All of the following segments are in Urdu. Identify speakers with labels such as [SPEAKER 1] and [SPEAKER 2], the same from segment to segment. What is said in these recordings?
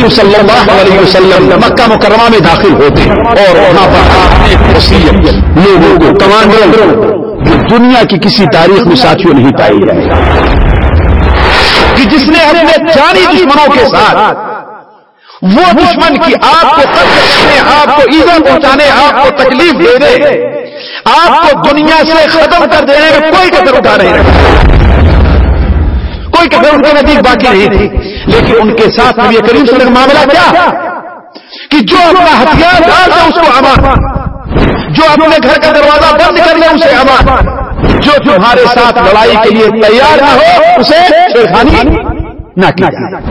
[SPEAKER 1] کریم صلی اللہ علیہ وسلم مکہ مکرمہ میں داخل ہوتے اور وہاں پر آپ نے ایک وصیت، لوگوں کو، کمانڈروں، جو دنیا کی کسی تاریخ میں ساتھیوں نہیں پائی جائے۔ کہ جس نے اپنے جانی دشمنوں کے ساتھ وہ دشمن کی آپ کو قتل کرنے، آپ کو ایزا پہنچانے، آپ کو تکلیف دے دے، آپ کو دنیا سے ختم کر دینے میں کوئی قدر اٹھا نہیں رکھا کوئی قدر ان کے نزدیک باقی نہیں۔ تھی لیکن ان کے ساتھ نبی کریم صلی اللہ علیہ وسلم معاملہ کیا؟ کہ جو اپنا ہتھیار ڈال دے اس کو امان۔ جو اپنے گھر کا دروازہ بند کر لے اسے امان۔ جو تمہارے ساتھ لڑائی کے لیے تیار نہ ہو اسے چھیڑخانی نہ کی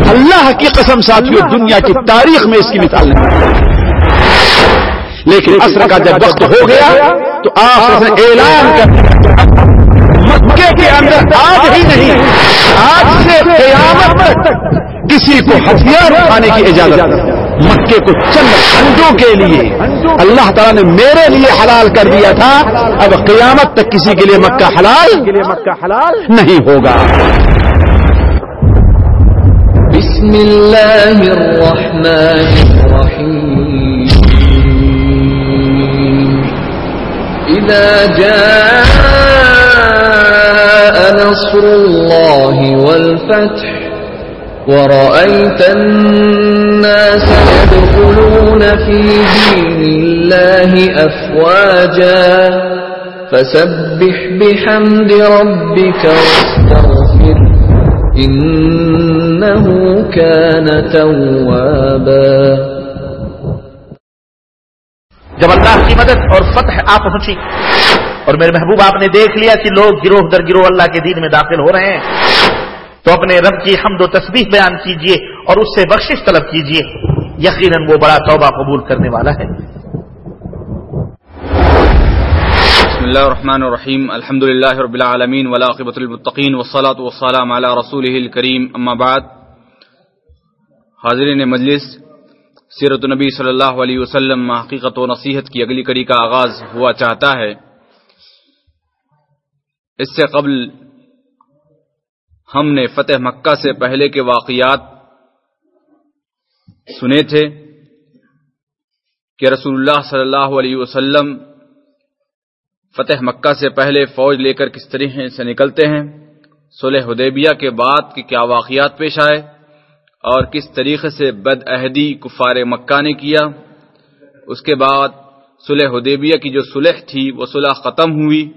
[SPEAKER 1] اللہ کی قسم ساتھیوں دنیا کی تاریخ میں اس کی مثال نہیں۔ لیکن عصر کا جب وقت ہو گیا، تو آپ اعلان کر مکے کے اندر آج ہی نہیں۔ آج سے قیامت تک کسی کو ہتھیار اٹھانے کی اجازت مکے کو چند گھنٹوں کے لیے اللہ تعالیٰ نے میرے لیے حلال کر دیا تھا۔ اب قیامت تک کسی کے لیے مکہ حلال مکہ حلال نہیں ہوگا۔
[SPEAKER 2] بسم الله الرحمن الرحيم إذا جاء نصر الله والفتح. ورأيت الناس يدخلون في دين الله أفواجا. فسبح بحمد ربك واستغفره إنه كان توابا.
[SPEAKER 3] جب اللہ کی مدد اور فتح آ پہنچی اور میرے محبوب آپ نے دیکھ لیا کہ لوگ گروہ در گروہ اللہ کے دین میں داخل ہو رہے ہیں۔ تو اپنے رب کی حمد و تسبیح بیان کیجیے اور اس سے بخشش طلب کیجیے۔ یقیناً وہ بڑا توبہ قبول کرنے والا ہے۔
[SPEAKER 4] بسم اللہ الرحمن الرحیم۔ الحمد للہ رب العالمین ولاقبۃ المطقین وسلاۃ والسلام علی رسول الکریم۔ اما بعد، حاضرین مجلس، سیرت النبی صلی اللہ علیہ وسلم، حقیقت و نصیحت کی اگلی کڑی کا آغاز ہوا چاہتا ہے۔ اس سے قبل ہم نے فتح مکہ سے پہلے کے واقعات سنے تھے کہ رسول اللہ صلی اللہ علیہ وسلم فتح مکہ سے پہلے فوج لے کر کس طریقے سے نکلتے ہیں، صلح حدیبیہ کے بعد کہ کیا واقعات پیش آئے اور کس طریقے سے بد عہدی کفار مکہ نے کیا۔ اس کے بعد صلح حدیبیہ کی جو صلح تھی، وہ صلح ختم ہوئی۔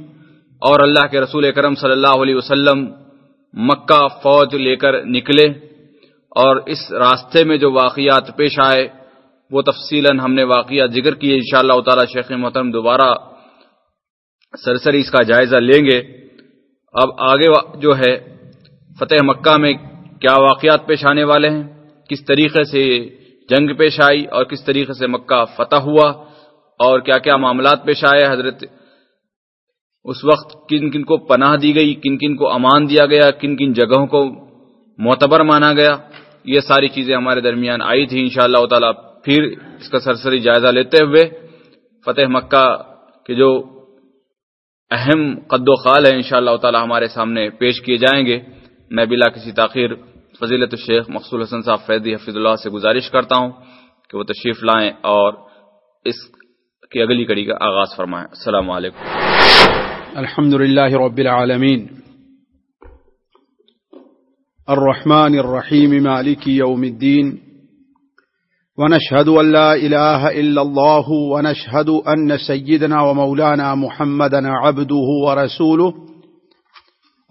[SPEAKER 4] اور اللہ کے رسول کرم صلی اللہ علیہ وسلم مکہ فوج لے کر نکلے اور اس راستے میں جو واقعات پیش آئے، وہ تفصیلا ہم نے واقعات ذکر کیے۔ ان شاء اللہ تعالی شیخ محترم دوبارہ سرسری اس کا جائزہ لیں گے۔ اب آگے جو ہے، فتح مکہ میں کیا واقعات پیش آنے والے ہیں؟ کس طریقے سے جنگ پیش آئی اور کس طریقے سے مکہ فتح ہوا؟ اور کیا کیا معاملات پیش آئے؟ حضرت اس وقت کن کن کو پناہ دی گئی، کن کن کو امان دیا گیا، کن کن جگہوں کو معتبر مانا گیا۔ یہ ساری چیزیں ہمارے درمیان آئی تھی۔ انشاءاللہ اللہ تعالی پھر اس کا سرسری جائزہ لیتے ہوئے فتح مکہ کے جو اہم قد و خال ہے انشاءاللہ اللہ تعالی ہمارے سامنے پیش کیے جائیں گے۔ میں بلا کسی تاخیر فضیلت الشیخ مقصول حسن صاحب فیضی حفظ اللہ سے گزارش کرتا ہوں کہ وہ تشریف لائیں اور اس کی اگلی کڑی کا آغاز فرمائیں۔ السلام علیکم۔
[SPEAKER 1] الحمد لله رب العالمين. الرحمن الرحيم، مالك يوم الدين. ونشهد أن لا إله إلا الله، ونشهد أن سيدنا ومولانا محمدا عبده ورسوله.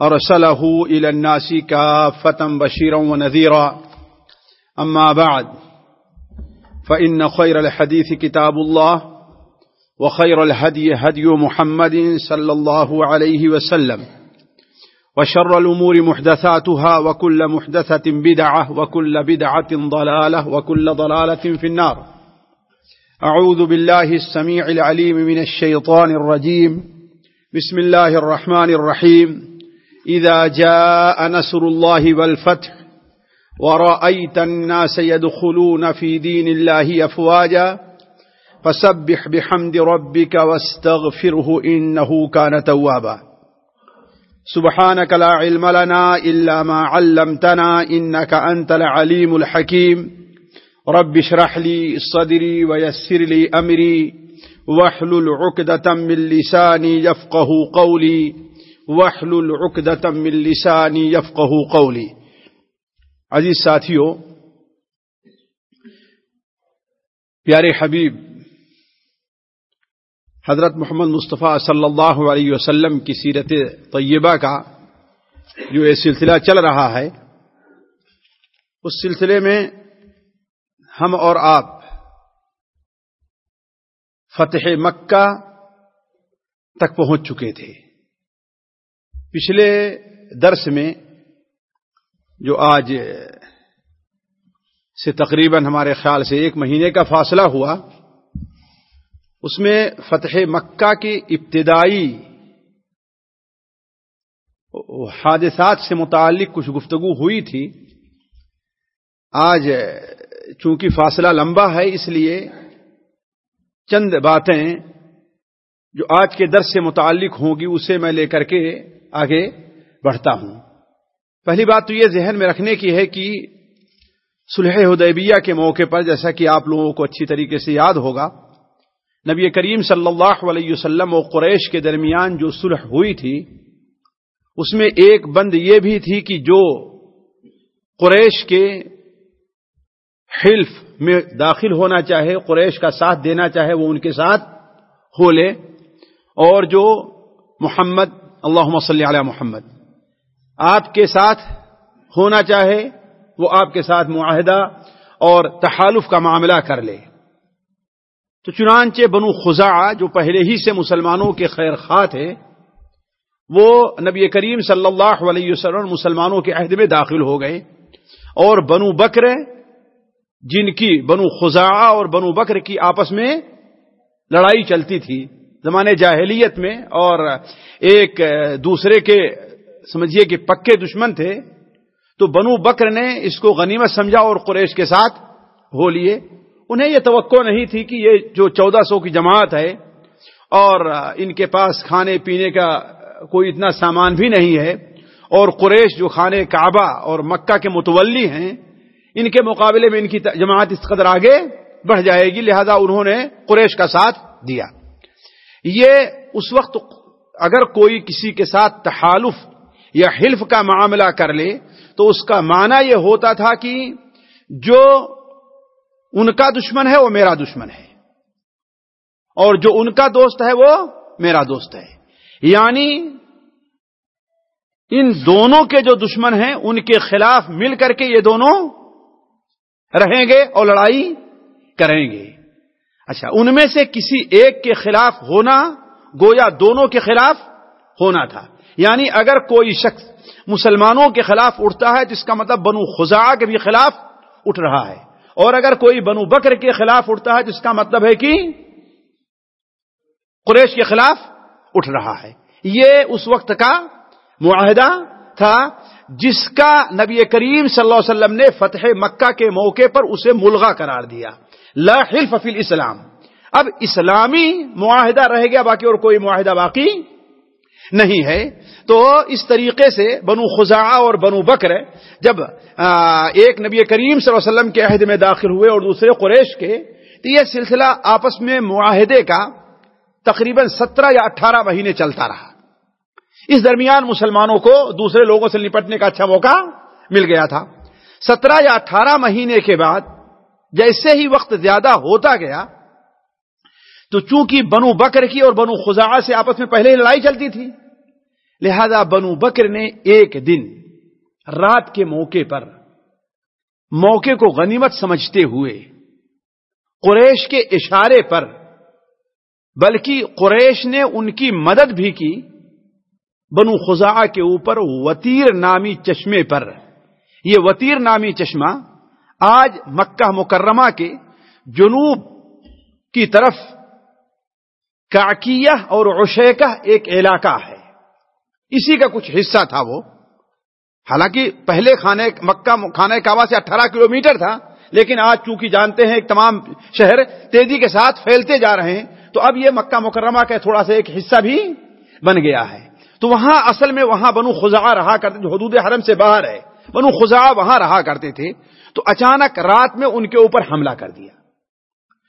[SPEAKER 1] أرسله إلى الناس كافة بشيرا ونذيرا. أما بعد، فإن خير الحديث كتاب الله. وخير الهدي هدي محمد صلى الله عليه وسلم وشر الأمور محدثاتها وكل محدثة بدعة وكل بدعة ضلالة وكل ضلالة في النار أعوذ بالله السميع العليم من الشيطان الرجيم بسم الله الرحمن الرحيم إذا جاء نصر الله والفتح ورأيت الناس يدخلون في دين الله أفواجا فسبح بحمد ربك واستغفره إنه كان توابا. سبحانك لا علم لنا إلا ما علمتنا إنك أنت العليم الحكيم. رب اشرح لي صدري ويسر لي أمري. واحلل عقدة من لساني يفقه قولي. واحلل عقدة من لساني يفقه قولي. عزیز ساتھیوں پیارے حبیب حضرت محمد مصطفیٰ صلی اللہ علیہ وسلم کی سیرت طیبہ کا جو یہ سلسلہ چل رہا ہے، اس سلسلے میں ہم اور آپ فتح مکہ تک پہنچ چکے تھے۔ پچھلے درس میں جو آج سے تقریباً ہمارے خیال سے ایک مہینے کا فاصلہ ہوا اس میں فتح مکہ کی ابتدائی حادثات سے متعلق کچھ گفتگو ہوئی تھی۔ آج چونکہ فاصلہ لمبا ہے، اس لیے چند باتیں جو آج کے درس سے متعلق ہوں گی، اسے میں لے کر کے آگے بڑھتا ہوں۔ پہلی بات تو یہ ذہن میں رکھنے کی ہے کہ سلح حدیبیہ کے موقع پر، جیسا کہ آپ لوگوں کو اچھی طریقے سے یاد ہوگا نبی کریم صلی اللہ علیہ وسلم و قریش کے درمیان جو صلح ہوئی تھی، اس میں ایک بند یہ بھی تھی کہ جو قریش کے حلف میں داخل ہونا چاہے، قریش کا ساتھ دینا چاہے، وہ ان کے ساتھ ہو لے، اور جو محمد اللہ صلی علی محمد، آپ کے ساتھ ہونا چاہے، وہ آپ کے ساتھ معاہدہ اور تحالف کا معاملہ کر لے۔ تو چنانچہ بنو خزا جو پہلے ہی سے مسلمانوں کے خیر خواہ تھے، وہ نبی کریم صلی اللہ علیہ وسلم مسلمانوں کے عہد میں داخل ہو گئے۔ اور بنو بکر، جن کی بنو خزا اور بنو بکر کی آپس میں لڑائی چلتی تھی زمانے جاہلیت میں، اور ایک دوسرے کے، سمجھیے کہ پکے دشمن تھے۔ تو بنو بکر نے اس کو غنیمت سمجھا اور قریش کے ساتھ ہو لیے۔ انہیں یہ توقع نہیں تھی کہ یہ جو چودہ سو کی جماعت ہے اور ان کے پاس کھانے پینے کا کوئی اتنا سامان بھی نہیں ہے اور قریش جو کھانے کعبہ اور مکہ کے متولی ہیں، ان کے مقابلے میں ان کی جماعت اس قدر آگے بڑھ جائے گی، لہذا انہوں نے قریش کا ساتھ دیا۔ یہ اس وقت اگر کوئی کسی کے ساتھ تحالف یا حلف کا معاملہ کر لے، تو اس کا معنی یہ ہوتا تھا کہ جو ان کا دشمن ہے، وہ میرا دشمن ہے۔ اور جو ان کا دوست ہے، وہ میرا دوست ہے۔ یعنی ان دونوں کے جو دشمن ہیں، ان کے خلاف مل کر کے یہ دونوں رہیں گے اور لڑائی کریں گے۔ اچھا ان میں سے کسی ایک کے خلاف ہونا گویا دونوں کے خلاف ہونا تھا۔ یعنی اگر کوئی شخص مسلمانوں کے خلاف اٹھتا ہے تو اس کا مطلب بنو خزا کے بھی خلاف اٹھ رہا ہے۔ اور اگر کوئی بنو بکر کے خلاف اٹھتا ہے تو اس کا مطلب ہے کہ قریش کے خلاف اٹھ رہا ہے۔ یہ اس وقت کا معاہدہ تھا، جس کا نبی کریم صلی اللہ علیہ وسلم نے فتح مکہ کے موقع پر اسے ملغا قرار دیا۔ لا حلف فی الاسلام۔ اب اسلامی معاہدہ رہ گیا، باقی اور کوئی معاہدہ باقی نہیں ہے۔ تو اس طریقے سے بنو خزا اور بنو بکر جب ایک نبی کریم صلی اللہ علیہ وسلم کے عہد میں داخل ہوئے اور دوسرے قریش کے، تو یہ سلسلہ آپس میں معاہدے کا تقریباً سترہ یا اٹھارہ مہینے چلتا رہا۔ اس درمیان مسلمانوں کو دوسرے لوگوں سے نپٹنے کا اچھا موقع مل گیا تھا۔ سترہ یا اٹھارہ مہینے کے بعد جیسے ہی وقت زیادہ ہوتا گیا، تو چونکہ بنو بکر کی اور بنو خزا سے آپس میں پہلے ہی لڑائی چلتی تھی لہذا بنو بکر نے ایک دن رات کے موقع پر موقع کو غنیمت سمجھتے ہوئے قریش کے اشارے پر، بلکہ قریش نے ان کی مدد بھی کی، بنو خزا کے اوپر وطیر نامی چشمے پر۔ یہ وطیر نامی چشمہ آج مکہ مکرمہ کے جنوب کی طرف کاکیہ اور عشیکہ ایک علاقہ ہے۔ اسی کا کچھ حصہ تھا وہ۔ حالانکہ پہلے کھانے مکہ کھانے کعبہ سے اٹھارہ کلومیٹر تھا، لیکن آج چونکہ جانتے ہیں تمام شہر تیزی کے ساتھ پھیلتے جا رہے ہیں، تو اب یہ مکہ مکرمہ کا تھوڑا سا ایک حصہ بھی بن گیا ہے۔ تو وہاں اصل میں وہاں بنو خزا رہا کرتے جو حدود حرم سے باہر ہے۔ بنو خزا وہاں رہا کرتے تھے، تو اچانک رات میں ان کے اوپر حملہ کر دیا۔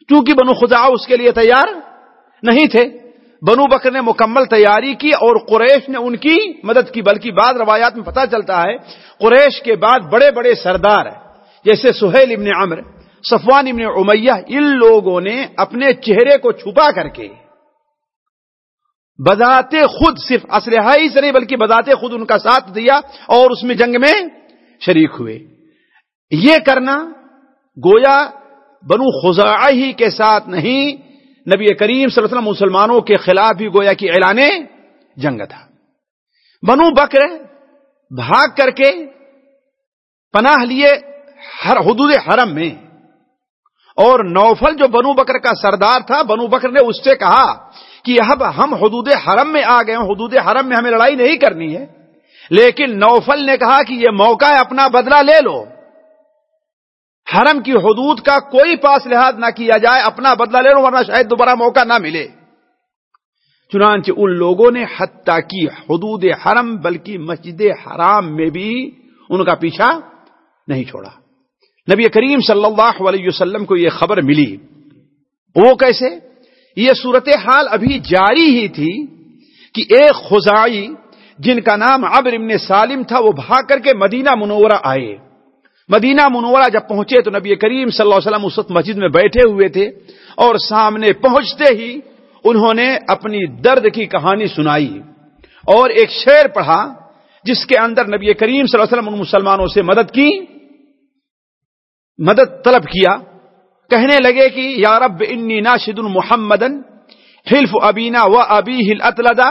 [SPEAKER 1] چونکہ بنو خزا اس کے لیے تیار نہیں تھے بنو بکر نے مکمل تیاری کی اور قریش نے ان کی مدد کی، بلکہ بعض روایات میں پتا چلتا ہے قریش کے بعد بڑے بڑے سردار جیسے سہیل ابن عمر، صفوان ابن امیہ، ان لوگوں نے اپنے چہرے کو چھپا کر کے بذات خود صرف اسلحہ ہی سے نہیں بلکہ بذات خود ان کا ساتھ دیا اور اس میں جنگ میں شریک ہوئے۔ یہ کرنا گویا بنو خزا ہی کے ساتھ نہیں نبی کریم صلی اللہ علیہ وسلم مسلمانوں کے خلاف بھی گویا کی اعلان جنگ تھا۔ بنو بکر بھاگ کر کے پناہ لیے ہر حدود حرم میں۔ اور نوفل جو بنو بکر کا سردار تھا، بنو بکر نے اس سے کہا کہ اب ہم حدود حرم میں آ گئے ہیں، حدود حرم میں ہمیں لڑائی نہیں کرنی ہے۔ لیکن نوفل نے کہا کہ یہ موقع ہے، اپنا بدلہ لے لو۔ حرم کی حدود کا کوئی پاس لحاظ نہ کیا جائے، اپنا بدلہ لے لو ورنہ شاید دوبارہ موقع نہ ملے۔ چنانچہ ان لوگوں نے حتیٰ کی حدود حرم، بلکہ مسجد حرام میں بھی ان کا پیچھا نہیں چھوڑا۔ نبی کریم صلی اللہ علیہ وسلم کو یہ خبر ملی۔ وہ کیسے؟ یہ صورتحال ابھی جاری ہی تھی کہ ایک خزائی جن کا نام عبر ابن سالم تھا، وہ بھاگ کر کے مدینہ منورہ آئے۔ مدینہ منورہ جب پہنچے تو نبی کریم صلی اللہ علیہ وسلم اس وقت مسجد میں بیٹھے ہوئے تھے اور سامنے پہنچتے ہی انہوں نے اپنی درد کی کہانی سنائی اور ایک شعر پڑھا جس کے اندر نبی کریم صلی اللہ علیہ وسلم ان مسلمانوں سے مدد کی، مدد طلب کیا، کہنے لگے کہ، یا رب، انی ناشد محمدن حلف ابینا و ابی ہل اطلدا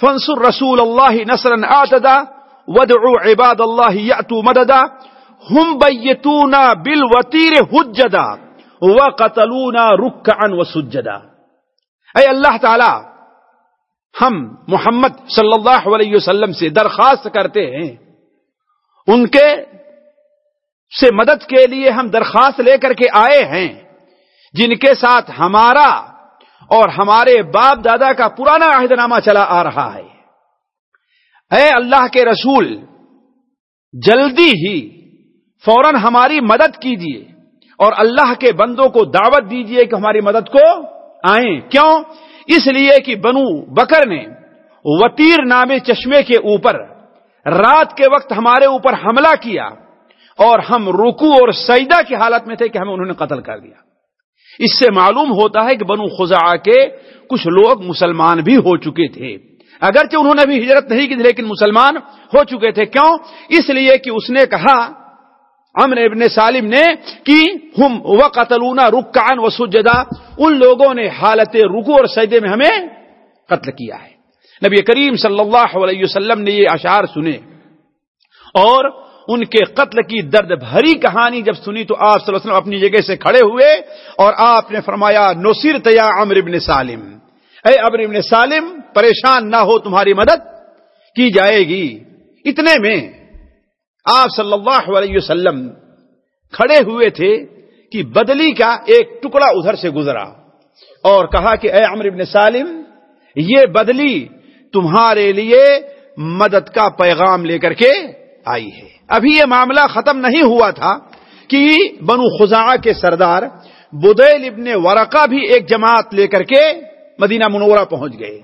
[SPEAKER 1] فنسر رسول اللہ نصر آتدا ودعو عباد اللہ یاتو مددا ہم بیتونا بالوتیر حجدا و قتلونا رکعا و سجدا اے اللہ تعالی، ہم محمد صلی اللہ علیہ وسلم سے درخواست کرتے ہیں، ان کے سے مدد کے لیے ہم درخواست لے کر کے آئے ہیں، جن کے ساتھ ہمارا اور ہمارے باپ دادا کا پرانا عہد نامہ چلا آ رہا ہے۔ اے اللہ کے رسول، جلدی ہی فوراً ہماری مدد کیجیے اور اللہ کے بندوں کو دعوت دیجیے کہ ہماری مدد کو آئیں۔ کیوں؟ اس لیے کہ بنو بکر نے وطیر نامے چشمے کے اوپر رات کے وقت ہمارے اوپر حملہ کیا اور ہم رکو اور سجدہ کی حالت میں تھے کہ ہمیں انہوں نے قتل کر دیا۔ اس سے معلوم ہوتا ہے کہ بنو خزا کے کچھ لوگ مسلمان بھی ہو چکے تھے۔ اگرچہ انہوں نے بھی ہجرت نہیں کی لیکن مسلمان ہو چکے تھے۔ کیوں؟ اس لیے کہ اس نے کہا امن ابن سالم نے کہ ہم و قتلونا رکان و سجدہ ان لوگوں نے حالت رکو اور سجدے میں ہمیں قتل کیا ہے۔ نبی کریم صلی اللہ علیہ وسلم نے یہ اشعار سنے۔ اور ان کے قتل کی درد بھری کہانی جب سنی تو آپ صلی اللہ علیہ وسلم اپنی جگہ سے کھڑے ہوئے اور آپ نے فرمایا، نصیر تیا امر ابن سالم۔ اے امر ابن سالم، پریشان نہ ہو، تمہاری مدد کی جائے گی۔ اتنے میں آپ صلی اللہ علیہ وسلم کھڑے ہوئے تھے کہ بدلی کا ایک ٹکڑا ادھر سے گزرا اور کہا کہ اے امر ابن سالم، یہ بدلی تمہارے لیے مدد کا پیغام لے کر کے آئی ہے۔ ابھی یہ معاملہ ختم نہیں ہوا تھا کہ بنو خزا کے سردار بدیل ابن ورقہ بھی ایک جماعت لے کر کے مدینہ منورہ پہنچ گئے۔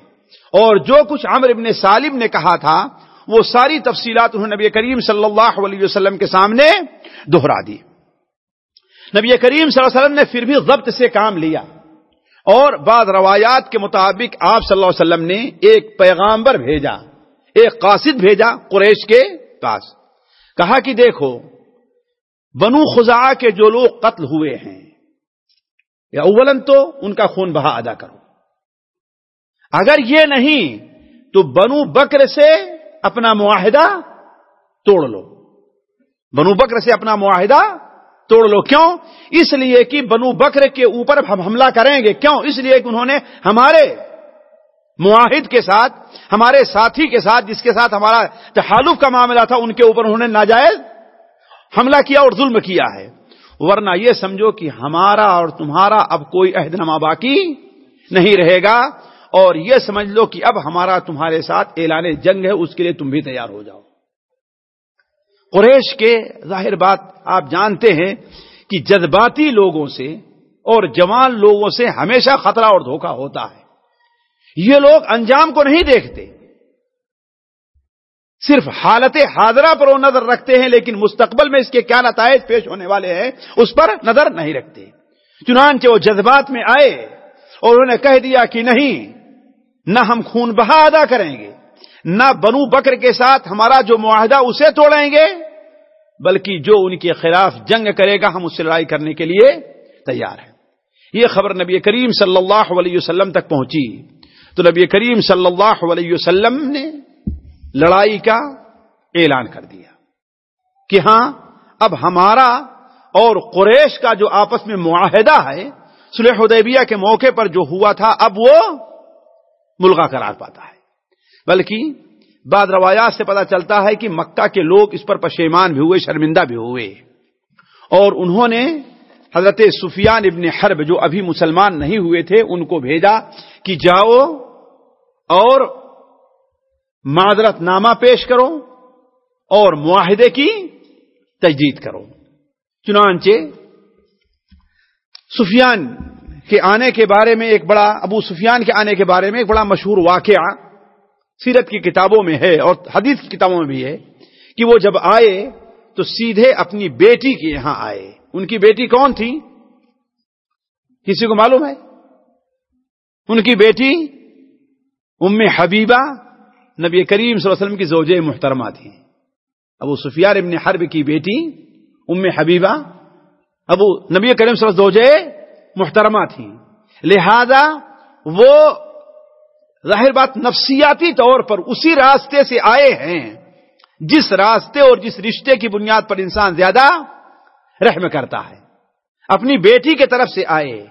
[SPEAKER 1] اور جو کچھ عمر ابن سالم نے کہا تھا وہ ساری تفصیلات انہوں نے نبی کریم صلی اللہ علیہ وسلم کے سامنے دوہرا دی۔ نبی کریم صلی اللہ علیہ وسلم نے پھر بھی ضبط سے کام لیا۔ اور بعض روایات کے مطابق آپ صلی اللہ علیہ وسلم نے ایک پیغامبر بھیجا، ایک قاصد بھیجا قریش کے پاس۔ کہا کہ دیکھو، بنو خزا کے جو لوگ قتل ہوئے ہیں، یا اولن تو ان کا خون بہا ادا کرو۔ اگر یہ نہیں، تو بنو بکر سے اپنا معاہدہ توڑ لو۔ بنو بکر سے اپنا معاہدہ توڑ لو۔ کیوں؟ اس لیے کہ بنو بکر کے اوپر ہم حملہ کریں گے۔ کیوں؟ اس لیے کہ انہوں نے ہمارے معاہد کے ساتھ، ہمارے ساتھی کے ساتھ، جس کے ساتھ ہمارا تحالف کا معاملہ تھا، ان کے اوپر انہوں نے ناجائز حملہ کیا اور ظلم کیا ہے۔ ورنہ یہ سمجھو کہ ہمارا اور تمہارا اب کوئی عہد نما باقی نہیں رہے گا۔ اور یہ سمجھ لو کہ اب ہمارا تمہارے ساتھ اعلان جنگ ہے، اس کے لیے تم بھی تیار ہو جاؤ۔ قریش کے ظاہر بات آپ جانتے ہیں کہ جذباتی لوگوں سے اور جوان لوگوں سے ہمیشہ خطرہ اور دھوکہ ہوتا ہے۔ یہ لوگ انجام کو نہیں دیکھتے۔ صرف حالت حاضرہ پر وہ نظر رکھتے ہیں، لیکن مستقبل میں اس کے کیا نتائج پیش ہونے والے ہیں، اس پر نظر نہیں رکھتے۔ چنانچہ وہ جذبات میں آئے اور انہوں نے کہہ دیا کہ نہیں نہ ہم خون بہا ادا کریں گے، نہ بنو بکر کے ساتھ ہمارا جو معاہدہ اسے توڑیں گے، بلکہ جو ان کے خلاف جنگ کرے گا، ہم اس سے لڑائی کرنے کے لیے تیار ہیں۔ یہ خبر نبی کریم صلی اللہ علیہ وسلم تک پہنچی۔ تو نبی کریم صلی اللہ علیہ وسلم نے لڑائی کا اعلان کر دیا کہ ہاں اب ہمارا اور قریش کا جو آپس میں معاہدہ ہے سلح حدیبیہ کے موقع پر جو ہوا تھا، اب وہ ملغا قرار پاتا ہے۔ بلکہ بعد روایات سے پتا چلتا ہے کہ مکہ کے لوگ اس پر پشیمان بھی ہوئے، شرمندہ بھی ہوئے۔ اور انہوں نے حضرت سفیان ابن حرب جو ابھی مسلمان نہیں ہوئے تھے، ان کو بھیجا کہ جاؤ اور معذرت نامہ پیش کرو اور معاہدے کی تجدید کرو۔ چنانچہ سفیان کے آنے کے بارے میں ایک بڑا، ابو سفیان کے آنے کے بارے میں ایک بڑا مشہور واقعہ سیرت کی کتابوں میں ہے اور حدیث کی کتابوں میں بھی ہے کہ وہ جب آئے تو سیدھے اپنی بیٹی کے یہاں آئے۔ ان کی بیٹی کون تھی؟ کسی کو معلوم ہے؟ ان کی بیٹی ام حبیبہ نبی کریم صلی اللہ علیہ وسلم کی زوجہ محترمہ تھی۔ ابو سفیار ابن حرب کی بیٹی ام حبیبہ، ابو نبی کریم صلی اللہ علیہ وسلم زوجہ محترمہ تھی لہذا وہ ظاہر بات نفسیاتی طور پر اسی راستے سے آئے ہیں، جس راستے اور جس رشتے کی بنیاد پر انسان زیادہ رحم کرتا ہے۔ اپنی بیٹی کے طرف سے آئے،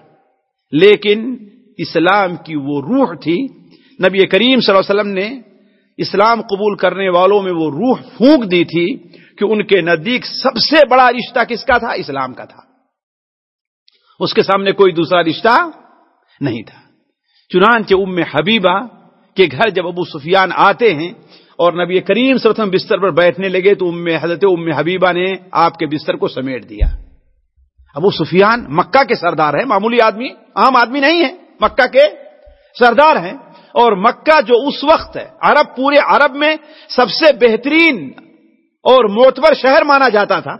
[SPEAKER 1] لیکن اسلام کی وہ روح تھی۔ نبی کریم صلی اللہ علیہ وسلم نے اسلام قبول کرنے والوں میں وہ روح پھونک دی تھی کہ ان کے نزدیک سب سے بڑا رشتہ کس کا تھا؟ اسلام کا تھا۔ اس کے سامنے کوئی دوسرا رشتہ نہیں تھا۔ چنانچہ ام حبیبہ کے گھر جب ابو سفیان آتے ہیں اور نبی کریم صلی اللہ علیہ وسلم بستر پر بیٹھنے لگے تو ام حضرت ام حبیبہ نے آپ کے بستر کو سمیٹ دیا۔ ابو سفیان مکہ کے سردار ہیں، معمولی آدمی، عام آدمی نہیں ہے مکہ کے سردار ہیں۔ اور مکہ جو اس وقت ہے، عرب، پورے عرب میں سب سے بہترین اور معتبر شہر مانا جاتا تھا۔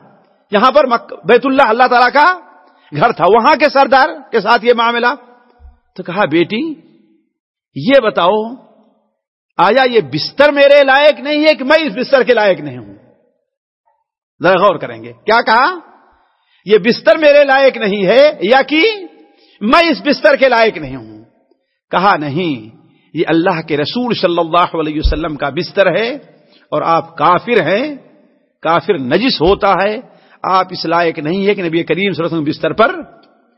[SPEAKER 1] یہاں پر بیت اللہ اللہ تعالی کا گھر تھا وہاں کے سردار کے ساتھ یہ معاملہ تو کہا، بیٹی، یہ بتاؤ، آیا یہ بستر میرے لائق نہیں ہے کہ میں اس بستر کے لائق نہیں ہوں؟ ذرا غور کریں گے۔ کیا کہا؟ یہ بستر میرے لائق نہیں ہے یا کہ میں اس بستر کے لائق نہیں ہوں؟ کہا، نہیں، یہ اللہ کے رسول صلی اللہ علیہ وسلم کا بستر ہے اور آپ کافر ہیں، کافر نجس ہوتا ہے آپ اس لائق نہیں ہے کہ نبی کریم صلی اللہ علیہ وسلم بستر پر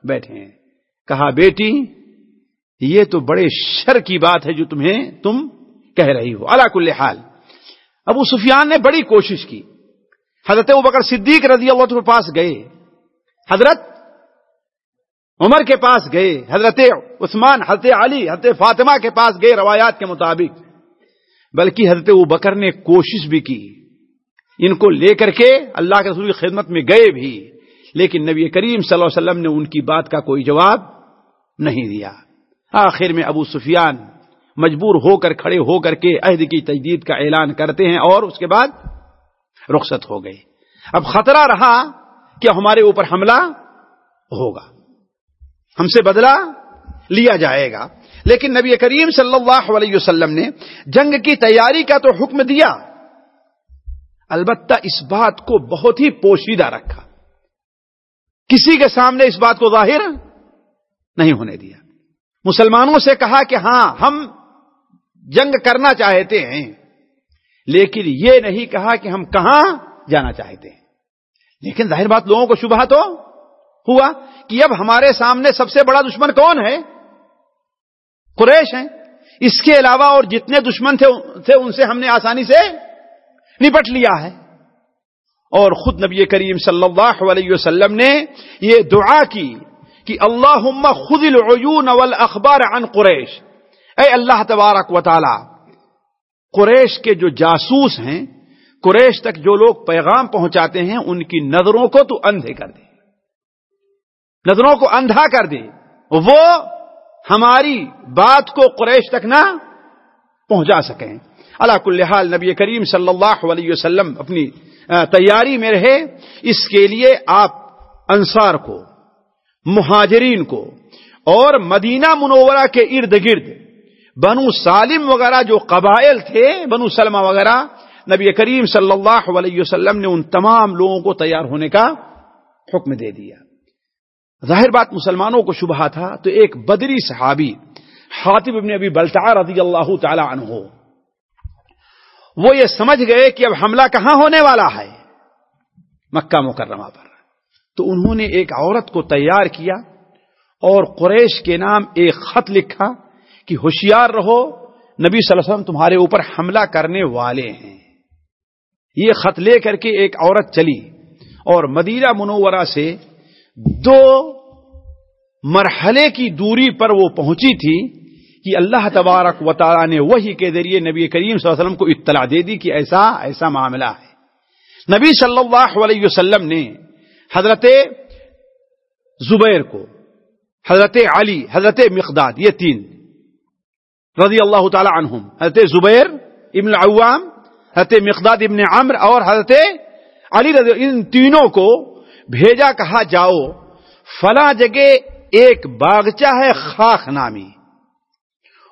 [SPEAKER 1] بیٹھے ہیں۔ کہا، بیٹی، یہ تو بڑے شر کی بات ہے جو تمہیں تم کہہ رہی ہو۔ اللہ کل حال۔ ابو سفیان نے بڑی کوشش کی۔ حضرت بکر صدیق رضی اللہ کے پاس گئے۔ حضرت عمر کے پاس گئے۔ حضرت عثمان، حضرت علی، حضرت فاطمہ کے پاس گئے روایات کے مطابق۔ بلکہ حضرت ابو بکر نے کوشش بھی کی۔ ان کو لے کر کے اللہ کے رسول کی خدمت میں گئے بھی، لیکن نبی کریم صلی اللہ علیہ وسلم نے ان کی بات کا کوئی جواب نہیں دیا۔ آخر میں ابو سفیان مجبور ہو کر کھڑے ہو کر کے عہد کی تجدید کا اعلان کرتے ہیں اور اس کے بعد رخصت ہو گئے۔ اب خطرہ رہا کہ ہمارے اوپر حملہ ہوگا۔ ہم سے بدلہ لیا جائے گا۔ لیکن نبی کریم صلی اللہ علیہ وسلم نے جنگ کی تیاری کا تو حکم دیا۔ البتہ اس بات کو بہت ہی پوشیدہ رکھا۔ کسی کے سامنے اس بات کو ظاہر نہیں ہونے دیا۔ مسلمانوں سے کہا کہ ہاں ہم جنگ کرنا چاہتے ہیں، لیکن یہ نہیں کہا کہ ہم کہاں جانا چاہتے ہیں۔ لیکن ظاہر بات، لوگوں کو شبہ تو ہوا کہ اب ہمارے سامنے سب سے بڑا دشمن کون ہے؟ قریش ہیں۔ اس کے علاوہ اور جتنے دشمن تھے تھے، ان سے ہم نے آسانی سے نپٹ لیا ہے۔ اور خود نبی کریم صلی اللہ علیہ وسلم نے یہ دعا کی کہ اللہ خود العیون والاخبار عن قریش۔ اے اللہ تبارک و تعالی، قریش کے جو جاسوس ہیں، قریش تک جو لوگ پیغام پہنچاتے ہیں، ان کی نظروں کو تو اندھے کر دے۔ نظروں کو اندھا کر دے۔ وہ ہماری بات کو قریش تک نہ پہنچا سکیں۔ اللہ کل حال نبی کریم صلی اللہ علیہ وسلم اپنی تیاری میں رہے، اس کے لیے آپ انصار کو، مہاجرین کو، اور مدینہ منورہ کے ارد گرد، بنو سالم وغیرہ جو قبائل تھے، بنو سلمہ وغیرہ، نبی کریم صلی اللہ علیہ وسلم نے ان تمام لوگوں کو تیار ہونے کا حکم دے دیا۔ ظاہر بات مسلمانوں کو شبہ تھا، تو ایک بدری صحابی حاطب ابن ابی بلتا رضی اللہ تعالی عنہ وہ یہ سمجھ گئے کہ اب حملہ کہاں ہونے والا ہے۔ مکہ مکرمہ پر۔ تو انہوں نے ایک عورت کو تیار کیا اور قریش کے نام ایک خط لکھا کہ ہوشیار رہو، نبی صلی اللہ علیہ وسلم تمہارے اوپر حملہ کرنے والے ہیں۔ یہ خط لے کر کے ایک عورت چلی اور مدینہ منورہ سے دو مرحلے کی دوری پر وہ پہنچی تھی۔ کہ اللہ تبارک و تعالی نے وہی کے ذریعے نبی کریم صلی اللہ علیہ وسلم کو اطلاع دے دی کہ ایسا ایسا معاملہ ہے۔ نبی صلی اللہ علیہ وسلم نے حضرت زبیر کو، حضرت علی، حضرت مقداد، یہ تین رضی اللہ تعالی عنہم، حضرت زبیر ابن عوام حضرت مقداد ابن عمر اور حضرت علی رضی ان تینوں کو بھیجا، کہا جاؤ، فلاں جگہ ایک باغچہ ہے خاک نامی۔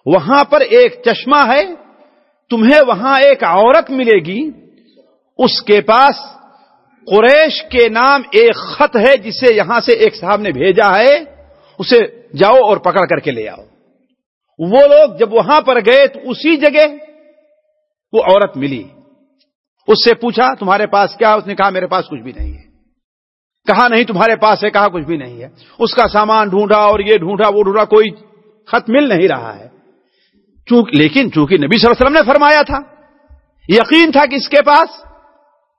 [SPEAKER 1] وہاں پر ایک چشمہ ہے، تمہیں وہاں ایک عورت ملے گی۔ اس کے پاس قریش کے نام ایک خط ہے جسے یہاں سے ایک صاحب نے بھیجا ہے۔ اسے جاؤ اور پکڑ کر کے لے آؤ۔ وہ لوگ جب وہاں پر گئے تو اسی جگہ وہ عورت ملی۔ اس سے پوچھا، تمہارے پاس کیا؟ اس نے کہا، میرے پاس کچھ بھی نہیں ہے۔ کہا، نہیں، تمہارے پاس ہے، کہا، کچھ بھی نہیں ہے۔ اس کا سامان ڈھونڈا اور یہ ڈھونڈا، وہ ڈھونڈا، کوئی خط مل نہیں رہا ہے۔ لیکن چونکہ نبی صلی اللہ علیہ وسلم نے فرمایا تھا، یقین تھا کہ اس کے پاس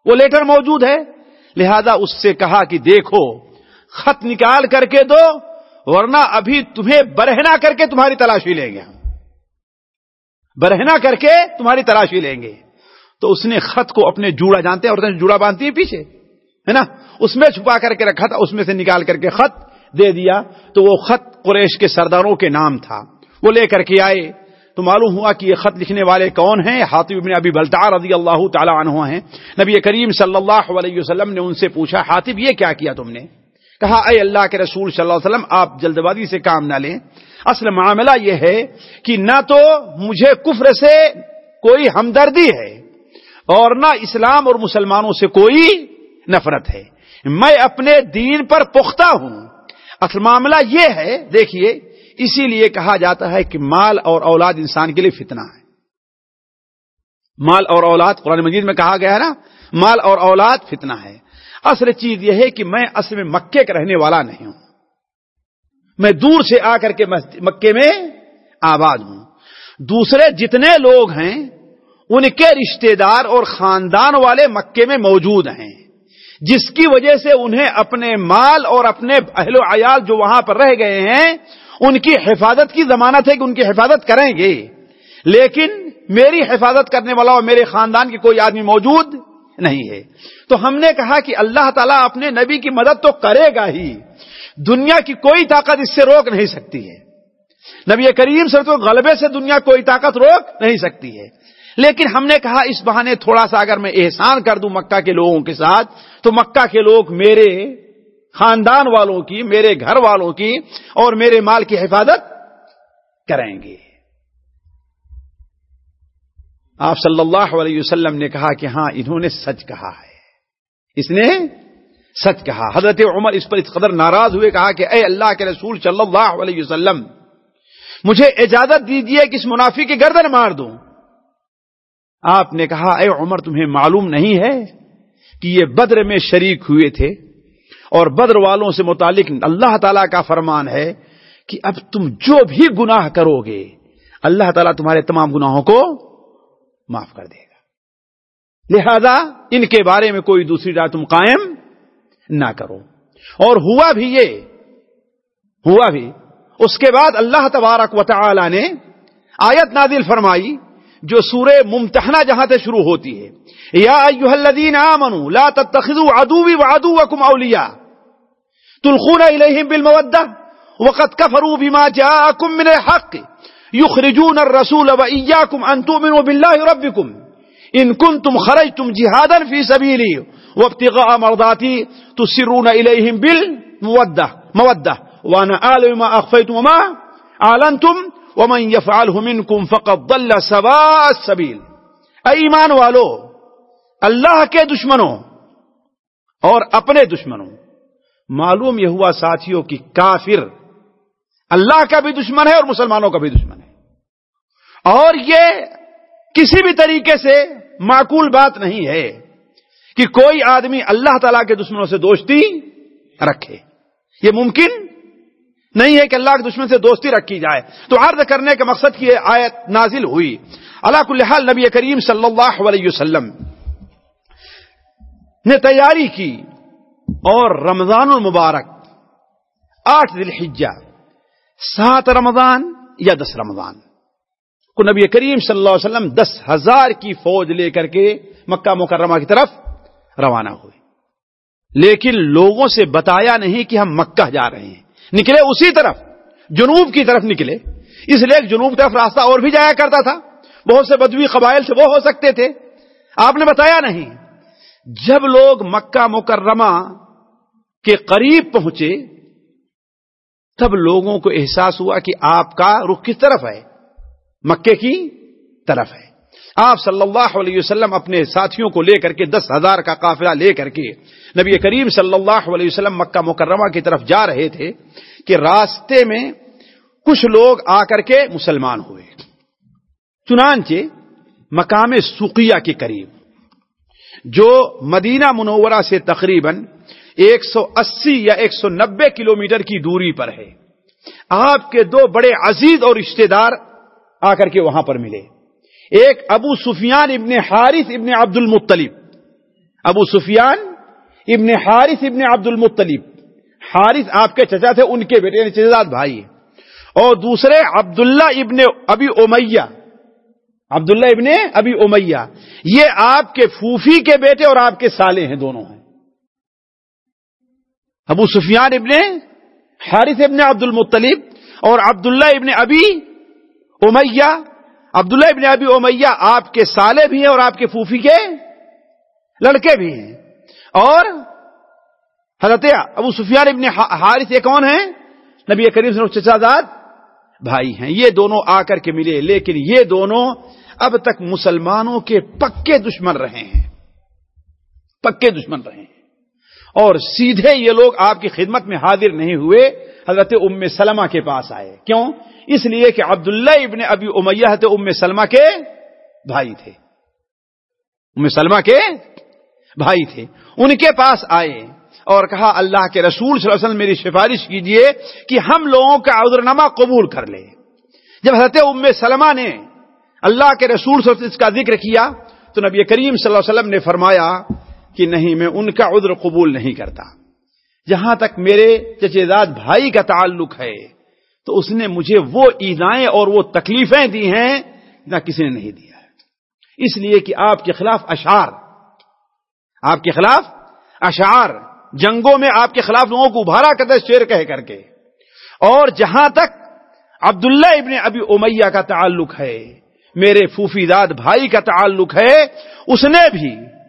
[SPEAKER 1] وہ لیٹر موجود ہے، لہذا اس سے کہا کہ دیکھو، خط نکال کر کے دو، ورنہ ابھی تمہیں برہنا کر کے تمہاری تلاشی لیں گے برہنا کر کے تمہاری تلاشی لیں گے۔ تو اس نے خط کو اپنے جوڑا جانتے ہیں اور جوڑا باندھتی ہے پیچھے، ہے نا؟ اس میں چھپا کر کے رکھا تھا، اس میں سے نکال کر کے خط دے دیا۔ تو وہ خط قریش کے سرداروں کے نام تھا۔ وہ لے کر کے آئے۔ تو معلوم ہوا کہ یہ خط لکھنے والے کون ہیں؟ حاطب ابن ابی بلتا رضی اللہ تعالی عنہ ہیں۔ نبی کریم صلی اللہ علیہ وسلم نے ان سے پوچھا حاطب یہ کیا کیا تم نے؟ کہا، اے اللہ کے رسول صلی اللہ علیہ وسلم، آپ جلد بازی سے کام نہ لیں۔ اصل معاملہ یہ ہے کہ نہ تو مجھے کفر سے کوئی ہمدردی ہے اور نہ اسلام اور مسلمانوں سے کوئی نفرت ہے۔ میں اپنے دین پر پختہ ہوں۔ اصل معاملہ یہ ہے، دیکھیے اسی لیے کہا جاتا ہے کہ مال اور اولاد انسان کے لیے فتنہ ہے۔ مال اور اولاد، قرآن مجید میں کہا گیا ہے نا، مال اور اولاد فتنہ ہے۔ اصل چیز یہ ہے کہ میں اصل میں مکے کا رہنے والا نہیں ہوں۔ میں دور سے آ کر کے مکے میں آباد ہوں۔ دوسرے جتنے لوگ ہیں، ان کے رشتہ دار اور خاندان والے مکے میں موجود ہیں، جس کی وجہ سے انہیں اپنے مال اور اپنے اہل و عیال جو وہاں پر رہ گئے ہیں ان کی حفاظت کی ضمانت ہے کہ ان کی حفاظت کریں گے۔ لیکن میری حفاظت کرنے والا اور میرے خاندان کے کوئی آدمی موجود نہیں ہے۔ تو ہم نے کہا کہ اللہ تعالیٰ اپنے نبی کی مدد تو کرے گا ہی۔ دنیا کی کوئی طاقت اس سے روک نہیں سکتی ہے۔ نبی کریم سے تو غلبے سے دنیا کوئی طاقت روک نہیں سکتی ہے۔ لیکن ہم نے کہا اس بہانے تھوڑا سا اگر میں احسان کر دوں مکہ کے لوگوں کے ساتھ، تو مکہ کے لوگ میرے خاندان والوں کی، میرے گھر والوں کی اور میرے مال کی حفاظت کریں گے۔ آپ صلی اللہ علیہ وسلم نے کہا کہ ہاں انہوں نے سچ کہا ہے۔ اس نے سچ کہا۔ حضرت عمر اس پر اس قدر ناراض ہوئے، کہا کہ اے اللہ کے رسول صلی اللہ علیہ وسلم، مجھے اجازت دیجیے کہ اس منافی کی گردن مار دوں۔ آپ نے کہا، اے عمر، تمہیں معلوم نہیں ہے کہ یہ بدر میں شریک ہوئے تھے؟ اور بدر والوں سے متعلق اللہ تعالی کا فرمان ہے کہ اب تم جو بھی گناہ کرو گے اللہ تعالیٰ تمہارے تمام گناہوں کو معاف کر دے گا۔ لہذا ان کے بارے میں کوئی دوسری رائے تم قائم نہ کرو۔ اور ہوا بھی یہ، ہوا بھی، اس کے بعد اللہ تبارک و تعالی نے آیت نادل فرمائی جو سورہ ممتحنہ جہاں سے شروع ہوتی ہے۔ یا ایوہ الذین آمنوا، لا تتخذوا عدوی وعدوکم اولیاء۔ تلخون الیہم بالمودہ وقد کفروا بما جاءکم من الحق يخرجون الرسول وإياكم أن تؤمنوا بالله ربكم إن كنتم خرجتم جهادا في سبيلي وابتغاء مرضاتي تسرون إليهم بالمودة، مودة. وأنا أعلم ما أخفيتم وما أعلنتم ومن يفعله منكم فقد ضل سواء السبيل. ایمان والو؟ اللہ کے دشمنوں اور اپنے دشمنوں معلوم یہ ہوا ساتھیوں کی کافر اللہ کا بھی دشمن ہے اور مسلمانوں کا بھی دشمن ہے۔ اور یہ کسی بھی طریقے سے معقول بات نہیں ہے کہ کوئی آدمی اللہ تعالی کے دشمنوں سے دوستی رکھے۔ یہ ممکن نہیں ہے کہ اللہ کے دشمن سے دوستی رکھی جائے۔ تو عرض کرنے کے مقصد کی آیت نازل ہوئی۔ اللہ کل نبی کریم صلی اللہ علیہ وسلم نے تیاری کی۔ اور رمضان المبارک، آٹھ دل سات رمضان یا دس رمضان۔ کو نبی کریم صلی اللہ علیہ وسلم دس ہزار کی فوج لے کر کے مکہ مکرمہ کی طرف روانہ ہوئے۔ لیکن لوگوں سے بتایا نہیں کہ ہم مکہ جا رہے ہیں۔ نکلے اسی طرف، جنوب کی طرف نکلے۔ اس لیے جنوب طرف راستہ اور بھی جایا کرتا تھا۔ بہت سے بدوی قبائل سے وہ ہو سکتے تھے۔ آپ نے بتایا نہیں، جب لوگ مکہ مکرمہ کے قریب پہنچے، تب لوگوں کو احساس ہوا کہ آپ کا رخ کس طرف ہے؟ مکے کی طرف ہے۔ آپ صلی اللہ علیہ وسلم اپنے ساتھیوں کو لے کر کے دس ہزار کا قافلہ لے کر کے نبی کریم صلی اللہ علیہ وسلم مکہ مکرمہ کی طرف جا رہے تھے کہ راستے میں کچھ لوگ آ کر کے مسلمان ہوئے۔ چنانچہ مقام سقیہ کے قریب، جو مدینہ منورہ سے تقریباً ایک سو اسی یا ایک سو نبے کلو میٹر کی دوری پر ہے۔ آپ کے دو بڑے عزیز اور رشتے دار آ کر کے وہاں پر ملے۔ ایک ابو سفیان ابن حارث ابن عبد المطلب ابو سفیان ابن حارث ابن عبد المطلب حارث آپ کے چچا تھے، ان کے بیٹے یعنی چچاد بھائی۔ اور دوسرے عبداللہ ابن ابی امیہ۔ عبداللہ ابن ابی امیہ۔ یہ آپ کے پھوفی کے بیٹے اور آپ کے سالے ہیں دونوں ہیں۔ ابو سفیان ابن حارث ابن عبد المطلب اور عبداللہ ابن ابی امیہ، عبداللہ ابن ابی امیہ آپ کے سالے بھی ہیں اور آپ کے پھوفی کے لڑکے بھی ہیں۔ اور حضرت ابو سفیان ابن حارث یہ کون ہیں؟ نبی کریم صلی چچا داد بھائی ہیں۔ یہ دونوں آ کر کے ملے، لیکن یہ دونوں اب تک مسلمانوں کے پکے دشمن رہے ہیں۔ پکے دشمن رہے ہیں۔ اور سیدھے یہ لوگ آپ کی خدمت میں حاضر نہیں ہوئے، حضرت ام سلمہ کے پاس آئے۔ کیوں؟ اس لیے کہ عبداللہ ابن ابی امیہ تھے ام سلمہ کے بھائی تھے۔ ام سلمہ کے بھائی تھے۔ ان کے پاس آئے اور کہا، اللہ کے رسول صلی اللہ علیہ وسلم میری سفارش کیجیے کہ ہم لوگوں کا عذرنامہ قبول کر لے۔ جب حضرت ام سلمہ نے اللہ کے رسول صلی اللہ علیہ وسلم اس کا ذکر کیا، تو نبی کریم صلی اللہ علیہ وسلم نے فرمایا کہ نہیں، میں ان کا عذر قبول نہیں کرتا۔ جہاں تک میرے چچیزاد بھائی کا تعلق ہے، تو اس نے مجھے وہ ایزائیں اور وہ تکلیفیں دی ہیں، نہ کسی نے نہیں دیا۔ ہے اس لیے کہ آپ کے خلاف اشعار، آپ کے خلاف اشعار، جنگوں میں آپ کے خلاف لوگوں کو ابھارا کرتے شیر کہہ کر کے۔ اور جہاں تک عبداللہ ابن ابی امیہ کا تعلق ہے، میرے پھوفی داد بھائی کا تعلق ہے، اس نے بھی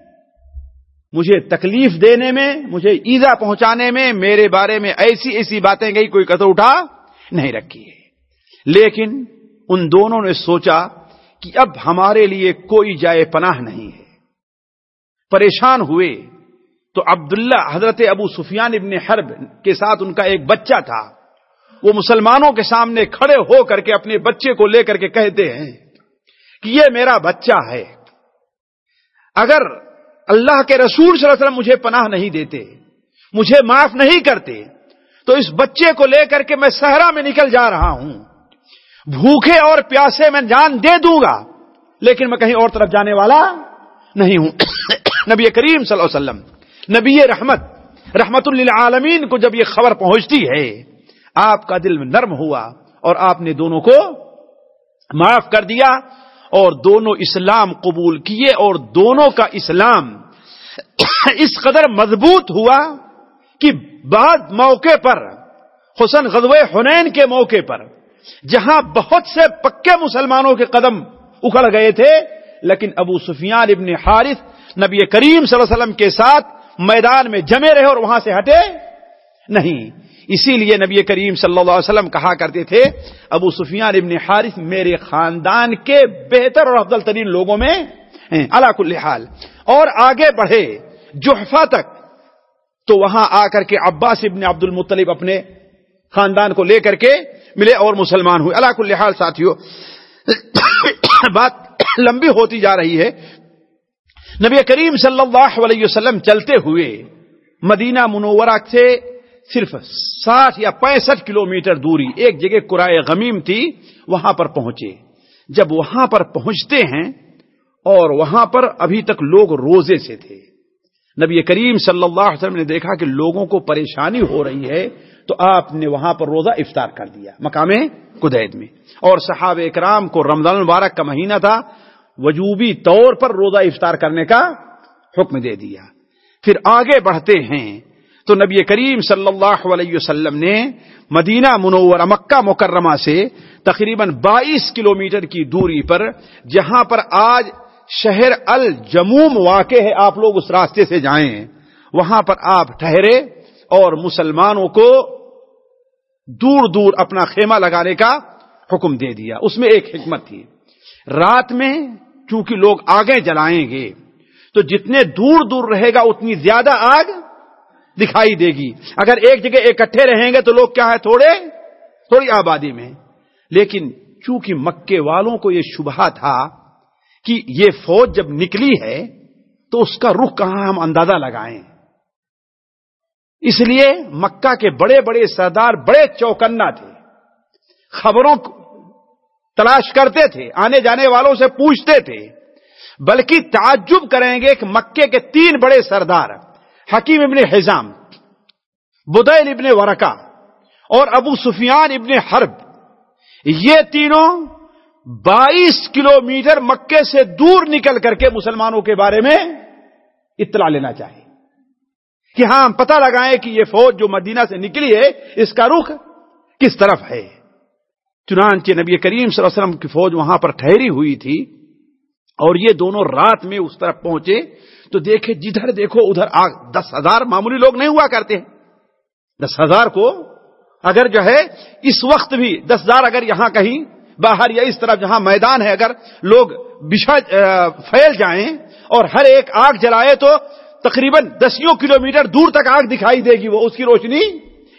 [SPEAKER 1] مجھے تکلیف دینے میں، مجھے ایزا پہنچانے میں، میرے بارے میں ایسی ایسی باتیں گئی، کوئی قطر اٹھا نہیں رکھی ہے۔ لیکن ان دونوں نے سوچا کہ اب ہمارے لیے کوئی جائے پناہ نہیں ہے۔ پریشان ہوئے۔ تو عبداللہ حضرت ابو سفیان ابن حرب کے ساتھ ان کا ایک بچہ تھا۔ وہ مسلمانوں کے سامنے کھڑے ہو کر کے اپنے بچے کو لے کر کے کہتے ہیں کہ یہ میرا بچہ ہے۔ اگر اللہ کے رسول صلی اللہ علیہ وسلم مجھے پناہ نہیں دیتے، مجھے معاف نہیں کرتے، تو اس بچے کو لے کر کے میں صحرا میں نکل جا رہا ہوں۔ بھوکے اور پیاسے میں جان دے دوں گا، لیکن میں کہیں اور طرف جانے والا نہیں ہوں۔ نبی کریم صلی اللہ علیہ وسلم، نبی رحمت رحمت للعالمین کو جب یہ خبر پہنچتی ہے، آپ کا دل نرم ہوا اور آپ نے دونوں کو معاف کر دیا۔ اور دونوں اسلام قبول کیے اور دونوں کا اسلام اس قدر مضبوط ہوا کہ بعد موقع پر، حسن غزوہ حنین کے موقع پر، جہاں بہت سے پکے مسلمانوں کے قدم اکھڑ گئے تھے، لیکن ابو سفیان ابن حارث نبی کریم صلی اللہ علیہ وسلم کے ساتھ میدان میں جمے رہے اور وہاں سے ہٹے نہیں۔ اسی لیے نبی کریم صلی اللہ علیہ وسلم کہا کرتے تھے، ابو سفیان ابن حارث میرے خاندان کے بہتر اور افضل ترین لوگوں میں اللہ کل حال۔ اور آگے بڑھے جوحفا تک۔ تو وہاں آ کر کے عباس ابن عبد المطلب اپنے خاندان کو لے کر کے ملے اور مسلمان ہوئے۔ اللہ کل حال ساتھیوں بات لمبی ہوتی جا رہی ہے۔ نبی کریم صلی اللہ علیہ وسلم چلتے ہوئے مدینہ منورہ سے صرف ساٹھ یا پینسٹھ کلو میٹر دوری ایک جگہ قرائے غمیم تھی، وہاں پر پہنچے۔ جب وہاں پر پہنچتے ہیں اور وہاں پر ابھی تک لوگ روزے سے تھے۔ نبی کریم صلی اللہ علیہ وسلم نے دیکھا کہ لوگوں کو پریشانی ہو رہی ہے، تو آپ نے وہاں پر روزہ افطار کر دیا مقام قدید میں۔ اور صحاب اکرام کو رمضان المبارک کا مہینہ تھا، وجوبی طور پر روزہ افطار کرنے کا حکم دے دیا۔ پھر آگے بڑھتے ہیں تو نبی کریم صلی اللہ علیہ وسلم نے مدینہ منورہ مکہ مکرمہ سے تقریباً بائیس کلومیٹر کی دوری پر، جہاں پر آج شہر الجموم واقع ہے، آپ لوگ اس راستے سے جائیں۔ وہاں پر آپ ٹھہرے اور مسلمانوں کو دور دور اپنا خیمہ لگانے کا حکم دے دیا۔ اس میں ایک حکمت تھی۔ رات میں چونکہ لوگ آگے جلائیں گے، تو جتنے دور دور رہے گا، اتنی زیادہ آگ دکھائی دے گی۔ اگر ایک جگہ اکٹھے رہیں گے تو لوگ کیا ہے؟ تھوڑے، تھوڑی آبادی میں۔ لیکن چونکہ مکے والوں کو یہ شبہ تھا کہ یہ فوج جب نکلی ہے تو اس کا رخ کہاں ہم اندازہ لگائیں۔ اس لیے مکہ کے بڑے بڑے سردار بڑے چوکنا تھے۔ خبروں تلاش کرتے تھے، آنے جانے والوں سے پوچھتے تھے۔ بلکہ تعجب کریں گے کہ مکے کے تین بڑے سردار حکیم ابن حزام، بدیل ابن ورکا اور ابو سفیان ابن حرب، یہ تینوں بائیس کلو میٹر مکے سے دور نکل کر کے مسلمانوں کے بارے میں اطلاع لینا چاہیے۔ کہ ہاں پتہ لگائیں کہ یہ فوج جو مدینہ سے نکلی ہے، اس کا رخ کس طرف ہے۔ چنانچہ نبی کریم صلی اللہ علیہ وسلم کی فوج وہاں پر ٹھہری ہوئی تھی اور یہ دونوں رات میں اس طرف پہنچے۔ تو دیکھے جدھر دیکھو ادھر آگ دس ہزار معمولی لوگ نہیں ہوا کرتے ہیں۔ دس ہزار کو اگر جو ہے اس وقت بھی دس ہزار اگر یہاں کہیں باہر یا اس طرف جہاں میدان ہے اگر لوگ بچھا پھیل جائیں اور ہر ایک آگ جلائے تو تقریباً دسیوں کلومیٹر دور تک آگ دکھائی دے گی، وہ اس کی روشنی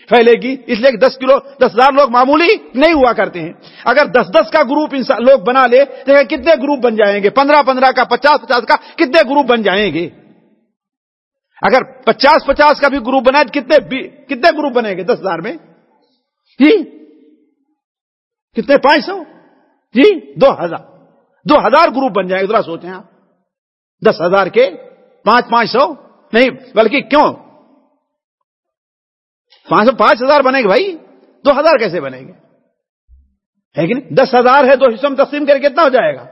[SPEAKER 1] پھیلے گی، اس لیے دس کلو، دس ہزار لوگ معمولی نہیں ہوا کرتے ہیں۔ اگر دس دس کا گروپ لوگ بنا لے، تو کتنے گروپ بن جائیں گے؟ پندرہ پندرہ کا، پچاس پچاس کا، کتنے گروپ بن جائیں گے؟ اگر پچاس پچاس کا بھی گروپ بنا کتنے کتنے گروپ بنے گے دس ہزار میں؟ جی؟ کتنے پانچ سو؟ جی؟ دو ہزار۔ دو ہزار گروپ بن جائیں گے، ذرا سوچیں آپ۔ دس ہزار کے پانچ پانچ سو؟ نہیں، بلکہ کیوں؟ پانچ پانچ ہزار بنے گے بھائی۔ دو ہزار کیسے بنے گے؟ ہے کہ نہیں؟ دس ہزار ہے، دو حصوں میں تقسیم کر کے کتنا ہو جائے گا۔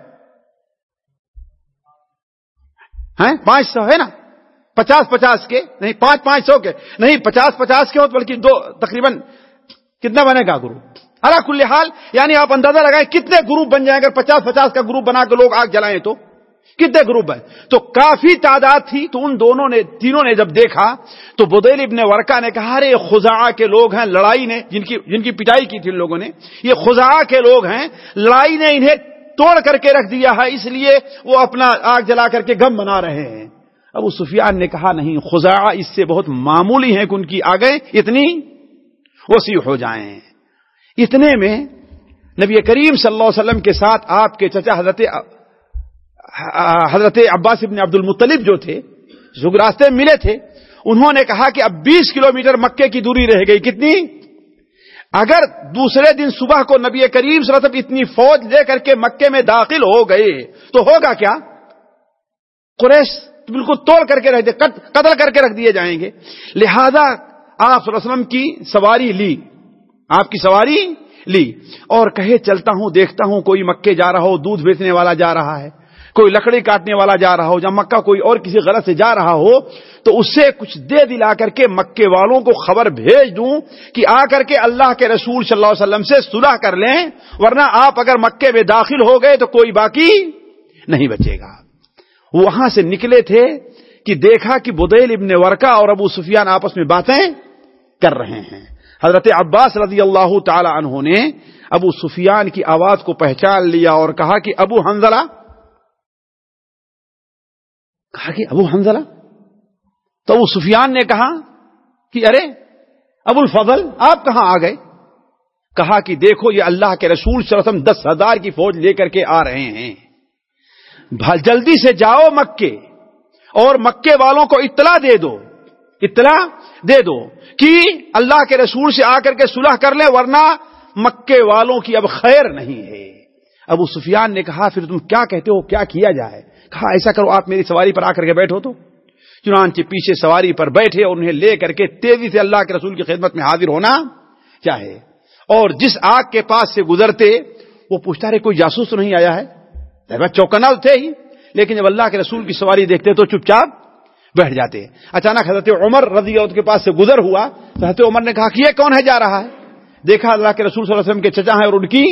[SPEAKER 1] پانچ سو ہے نا؟ پچاس پچاس کے، نہیں، پانچ پانچ سو کے۔ نہیں، پچاس پچاس کے ہو بلکہ دو، تقریباً کتنا بنے گا گروپ؟ ہرا کل حال یعنی آپ اندازہ لگائیں کتنے گروپ بن جائیں اگر پچاس پچاس کا گروپ بنا کے لوگ آگ جلائیں تو؟ کتنے گروپ ہیں؟ تو کافی تعداد تھی، تو ان دونوں نے، تینوں نے جب دیکھا، تو بدیل ابن ورکا نے کہا، ارے خزا کے لوگ ہیں، لڑائی نے، جن کی جن کی پٹائی کی تھی ان لوگوں نے، یہ خزا کے لوگ ہیں، لڑائی نے انہیں توڑ کر کے رکھ دیا ہے، اس لیے وہ اپنا آگ جلا کر کے غم بنا رہے ہیں۔ ابو سفیان نے کہا، نہیں خزا اس سے بہت معمولی ہیں کہ ان کی آگے اتنی وسیع ہو جائیں۔ اتنے میں نبی کریم صلی اللہ علیہ وسلم کے ساتھ آپ کے چچا حضرت حضرت عباس ابن عبد المطلب جو تھے جو راستے ملے تھے، انہوں نے کہا کہ اب بیس کلومیٹر مکے کی دوری رہ گئی کتنی؟ اگر دوسرے دن صبح کو نبی کریم صلی اللہ علیہ وسلم اتنی فوج لے کر کے مکے میں داخل ہو گئے، تو ہوگا کیا؟ قریش بالکل توڑ کر کے رکھ دے قتل کر کے رکھ دیے جائیں گے۔ لہذا آپ صلی اللہ علیہ وسلم کی سواری لی۔ آپ کی سواری لی۔ اور کہے، چلتا ہوں، دیکھتا ہوں، کوئی مکے جا رہا ہو، دودھ بیچنے والا جا رہا ہے۔ کوئی لکڑی کاٹنے والا جا رہا ہو یا مکہ کوئی اور کسی غلط سے جا رہا ہو، تو اس سے کچھ دے دلا کر کے مکے والوں کو خبر بھیج دوں کہ آ کر کے اللہ کے رسول صلی اللہ علیہ وسلم سے صلح کر لیں، ورنہ آپ اگر مکے میں داخل ہو گئے تو کوئی باقی نہیں بچے گا۔ وہاں سے نکلے تھے کہ دیکھا کہ بدیل ابن ورکا اور ابو سفیان آپس میں باتیں کر رہے ہیں۔ حضرت عباس رضی اللہ تعالی عنہ نے ابو سفیان کی آواز کو پہچان لیا اور کہا کہ ابو حنزلہ کہا کہ ابو حنزلہ تو ابو سفیان نے کہا کہ ارے، ابو الفضل، آپ کہاں آ گئے؟ کہا کہ دیکھو، یہ اللہ کے رسول صلی اللہ علیہ وسلم دس ہزار کی فوج لے کر کے آ رہے ہیں۔ جلدی سے جاؤ مکے اور مکے والوں کو اطلاع دے دو۔ اطلاع دے دو کہ اللہ کے رسول سے آ کر کے صلح کر لیں، ورنہ مکے والوں کی اب خیر نہیں ہے۔ ابو سفیان نے کہا، پھر تم کیا کہتے ہو؟ کیا کیا جائے؟ کہا، ایسا کرو، آپ میری سواری پر آ کر کے بیٹھو تو۔ چنانچہ پیچھے سواری پر بیٹھے اور انہیں لے کر کے تیزی سے اللہ کے رسول کی خدمت میں حاضر ہونا چاہے۔ اور جس آگ کے پاس سے گزرتے، وہ پوچھتا رہے کوئی جاسوس تو نہیں آیا ہے؟ چوکنا تھے ہی۔ لیکن جب اللہ کے رسول کی سواری دیکھتے تو چپ چاپ بیٹھ جاتے۔ اچانک حضرت عمر رضی اللہ کے پاس سے گزر ہوا۔ تو حضرت عمر نے کہا، کہ یہ کون ہے، جا رہا ہے؟ دیکھا، اللہ کے رسول صلی اللہ علیہ وسلم کے چچا ہیں اور ان کی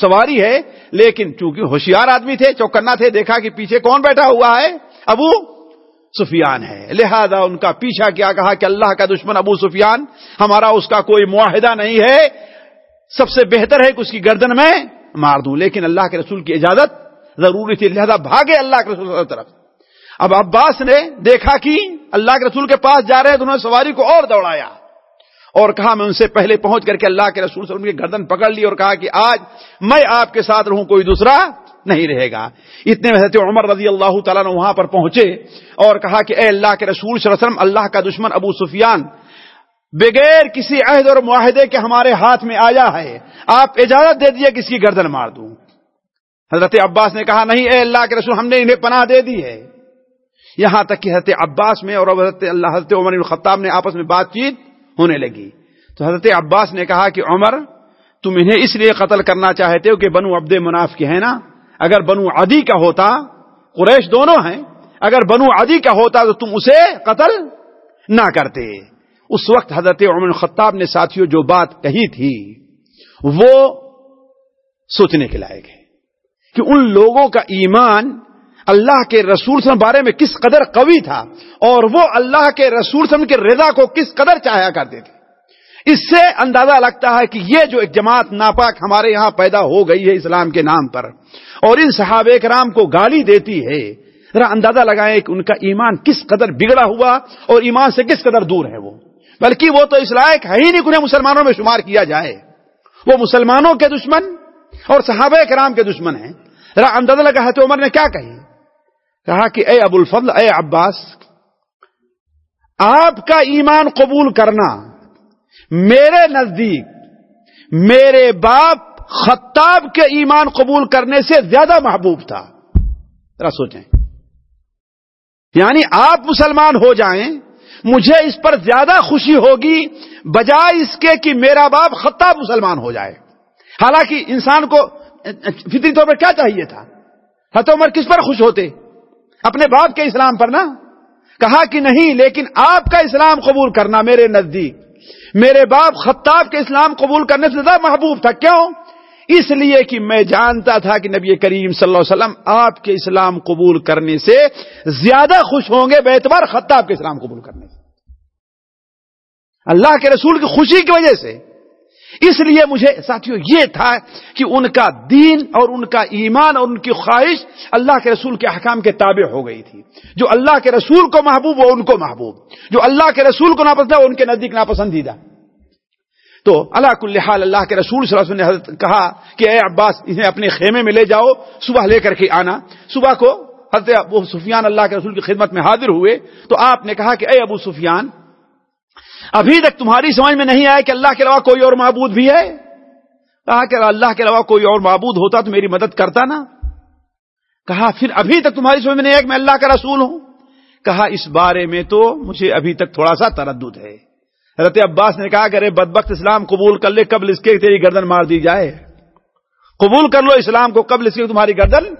[SPEAKER 1] سواری ہے، لیکن چونکہ ہوشیار آدمی تھے، چوکنا تھے، دیکھا کہ پیچھے کون بیٹھا ہوا ہے؟ ابو سفیان ہے۔ لہذا ان کا پیچھا کیا کہا کہ اللہ کا دشمن ابو سفیان، ہمارا اس کا کوئی معاہدہ نہیں ہے۔ سب سے بہتر ہے کہ اس کی گردن میں مار دوں۔ لیکن اللہ کے رسول کی اجازت ضروری تھی۔ لہذا بھاگے اللہ کے رسول طرف۔ اب عباس نے دیکھا کہ اللہ کے رسول کے پاس جا رہے ہیں تو انہوں نے سواری کو اور دوڑایا۔ اور کہا میں ان سے پہلے پہنچ کر کے اللہ کے رسول سے ان کی گردن پکڑ لی اور کہا کہ آج میں آپ کے ساتھ رہوں، کوئی دوسرا نہیں رہے گا۔ اتنے میں عمر رضی اللہ تعالیٰ نے وہاں پر پہنچے اور کہا کہ اے اللہ کے رسول صلی اللہ علیہ وسلم، اللہ کا دشمن ابو سفیان، بغیر کسی عہد اور معاہدے کے ہمارے ہاتھ میں آیا ہے، آپ اجازت دے دیے کس کی گردن مار دوں۔ حضرت عباس نے کہا، نہیں اے اللہ کے رسول، ہم نے انہیں پناہ دے دی ہے۔ یہاں تک کہ حضرت عباس میں اور حضرت اللہ، حضرت عمر الخطاب نے آپس میں بات چیت ہونے لگی۔ تو حضرت عباس نے کہا کہ عمر، تم انہیں اس لیے قتل کرنا چاہتے ہو کہ بنو عبد مناف کے ہیں نا؟ اگر بنو عدی کا ہوتا، قریش دونوں ہیں، اگر بنو عدی کا ہوتا تو تم اسے قتل نہ کرتے۔ اس وقت حضرت عمر الخطاب نے ساتھیوں جو بات کہی تھی، وہ سوچنے کے لائق ہے کہ ان لوگوں کا ایمان اللہ کے رسول صلی بارے میں کس قدر قوی تھا اور وہ اللہ کے رسول صلی کے رضا کو کس قدر چاہیا کرتے تھے۔ اس سے اندازہ لگتا ہے کہ یہ جو ایک جماعت ناپاک ہمارے یہاں پیدا ہو گئی ہے اسلام کے نام پر اور ان صحابہ کرام کو گالی دیتی ہے، ذرا اندازہ لگائیں کہ ان کا ایمان کس قدر بگڑا ہوا اور ایمان سے کس قدر دور ہے وہ۔ بلکہ وہ تو اس لائق ہے ہی نہیں انہیں مسلمانوں میں شمار کیا جائے۔ وہ مسلمانوں کے دشمن اور صحابہ کرام کے دشمن ہیں۔ ذرا اندازہ لگا ہے تو عمر نے کیا کہی؟ کہا کہ اے ابو الفضل، اے عباس، آپ کا ایمان قبول کرنا میرے نزدیک، میرے باپ خطاب کے ایمان قبول کرنے سے زیادہ محبوب تھا۔ ذرا سوچیں۔ یعنی آپ مسلمان ہو جائیں، مجھے اس پر زیادہ خوشی ہوگی، بجائے اس کے کہ میرا باپ خطاب مسلمان ہو جائے۔ حالانکہ انسان کو، فطری طور پر کیا چاہیے تھا؟ حت عمر کس پر خوش ہوتے؟ اپنے باپ کے اسلام پر نا، کہا کہ نہیں، لیکن آپ کا اسلام قبول کرنا میرے نزدیک۔ میرے باپ خطاب کے اسلام قبول کرنے سے زیادہ محبوب تھا۔ کیوں؟ اس لیے کہ میں جانتا تھا کہ نبی کریم صلی اللہ علیہ وسلم آپ کے اسلام قبول کرنے سے زیادہ خوش ہوں گے بے اعتبار خطاب کے اسلام قبول کرنے سے۔ اللہ کے رسول کی خوشی کی وجہ سے۔ اس لیے مجھے ساتھیوں یہ تھا کہ ان کا دین اور ان کا ایمان اور ان کی خواہش اللہ کے رسول کے احکام کے تابع ہو گئی تھی۔ جو اللہ کے رسول کو محبوب، وہ ان کو محبوب۔ جو اللہ کے رسول کو ناپسند، وہ ان کے نزدیک ناپسندیدہ۔ تو اللہ کل حال اللہ کے رسول صلی اللہ علیہ وسلم نے کہا کہ اے عباس، انہیں اپنے خیمے میں لے جاؤ، صبح لے کر کے آنا۔ صبح کو حضرت ابو سفیان اللہ کے رسول کی خدمت میں حاضر ہوئے۔ تو آپ نے کہا کہ اے ابو سفیان ابھی تک تمہاری سمجھ میں نہیں آیا کہ اللہ کے علاوہ کوئی اور معبود بھی ہے؟ کہا کہ اللہ کے علاوہ کوئی اور معبود ہوتا تو میری مدد کرتا نا؟ کہا پھر ابھی تک تمہاری سمجھ میں نہیں آیا کہ میں اللہ کا رسول ہوں؟ کہا اس بارے میں تو مجھے ابھی تک تھوڑا سا تردد ہے۔ حضرت عباس نے کہا کہ ارے بدبخت اسلام قبول کر لے، قبل اس کے تیری گردن مار دی جائے۔ قبول کر لو اسلام کو، قبل اس کے تمہاری گردن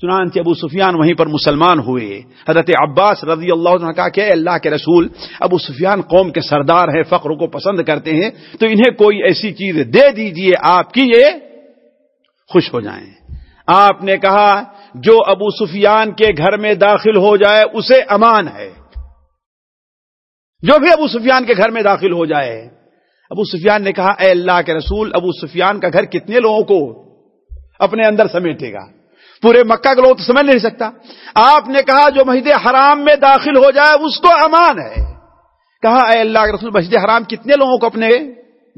[SPEAKER 1] چنانچہ ابو سفیان وہیں پر مسلمان ہوئے۔ حضرت عباس رضی اللہ عنہ نے کہا کہ اے اللہ کے رسول، ابو سفیان قوم کے سردار ہیں فقر کو پسند کرتے ہیں، تو انہیں کوئی ایسی چیز دے دیجیے، آپ کی یہ خوش ہو جائیں۔ آپ نے کہا، جو ابو سفیان کے گھر میں داخل ہو جائے، اسے امان ہے۔ جو بھی ابو سفیان کے گھر میں داخل ہو جائے۔ ابو سفیان نے کہا، اے اللہ کے رسول، ابو سفیان کا گھر کتنے لوگوں کو اپنے اندر سمیٹے گا؟ پورے مکہ کے لوگ تو سمجھ نہیں سکتا۔ آپ نے کہا جو مسجد حرام میں داخل ہو جائے اس کو امان ہے۔ کہا، اے اللہ کے رسول، مسجد حرام کتنے لوگوں کو اپنے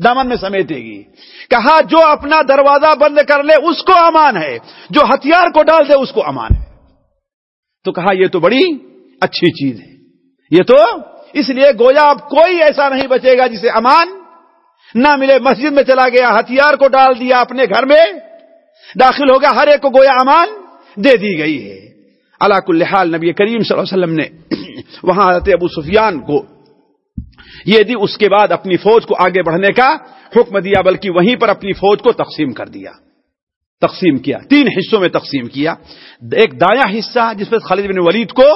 [SPEAKER 1] دامن میں سمیٹے گی؟ کہا، جو اپنا دروازہ بند کر لے اس کو امان ہے۔ جو ہتھیار کو ڈال دے اس کو امان ہے۔ تو کہا، یہ تو بڑی اچھی چیز ہے۔ یہ تو اس لیے گویا اب کوئی ایسا نہیں بچے گا جسے امان نہ ملے۔ مسجد میں چلا گیا، ہتھیار کو ڈال دیا اپنے گھر میں۔ داخل ہو گیا، ہر ایک کو گویا امان دے دی گئی ہے۔ اللہ کل حال نبی کریم صلی اللہ علیہ وسلم نے وہاں حضرت ابو سفیان کو یہ دی، اس کے بعد اپنی فوج کو آگے بڑھنے کا حکم دیا، بلکہ وہیں پر اپنی فوج کو تقسیم کر دیا۔ تقسیم کیا، تین حصوں میں تقسیم کیا۔ ایک دایاں حصہ جس میں خالد بن ولید کو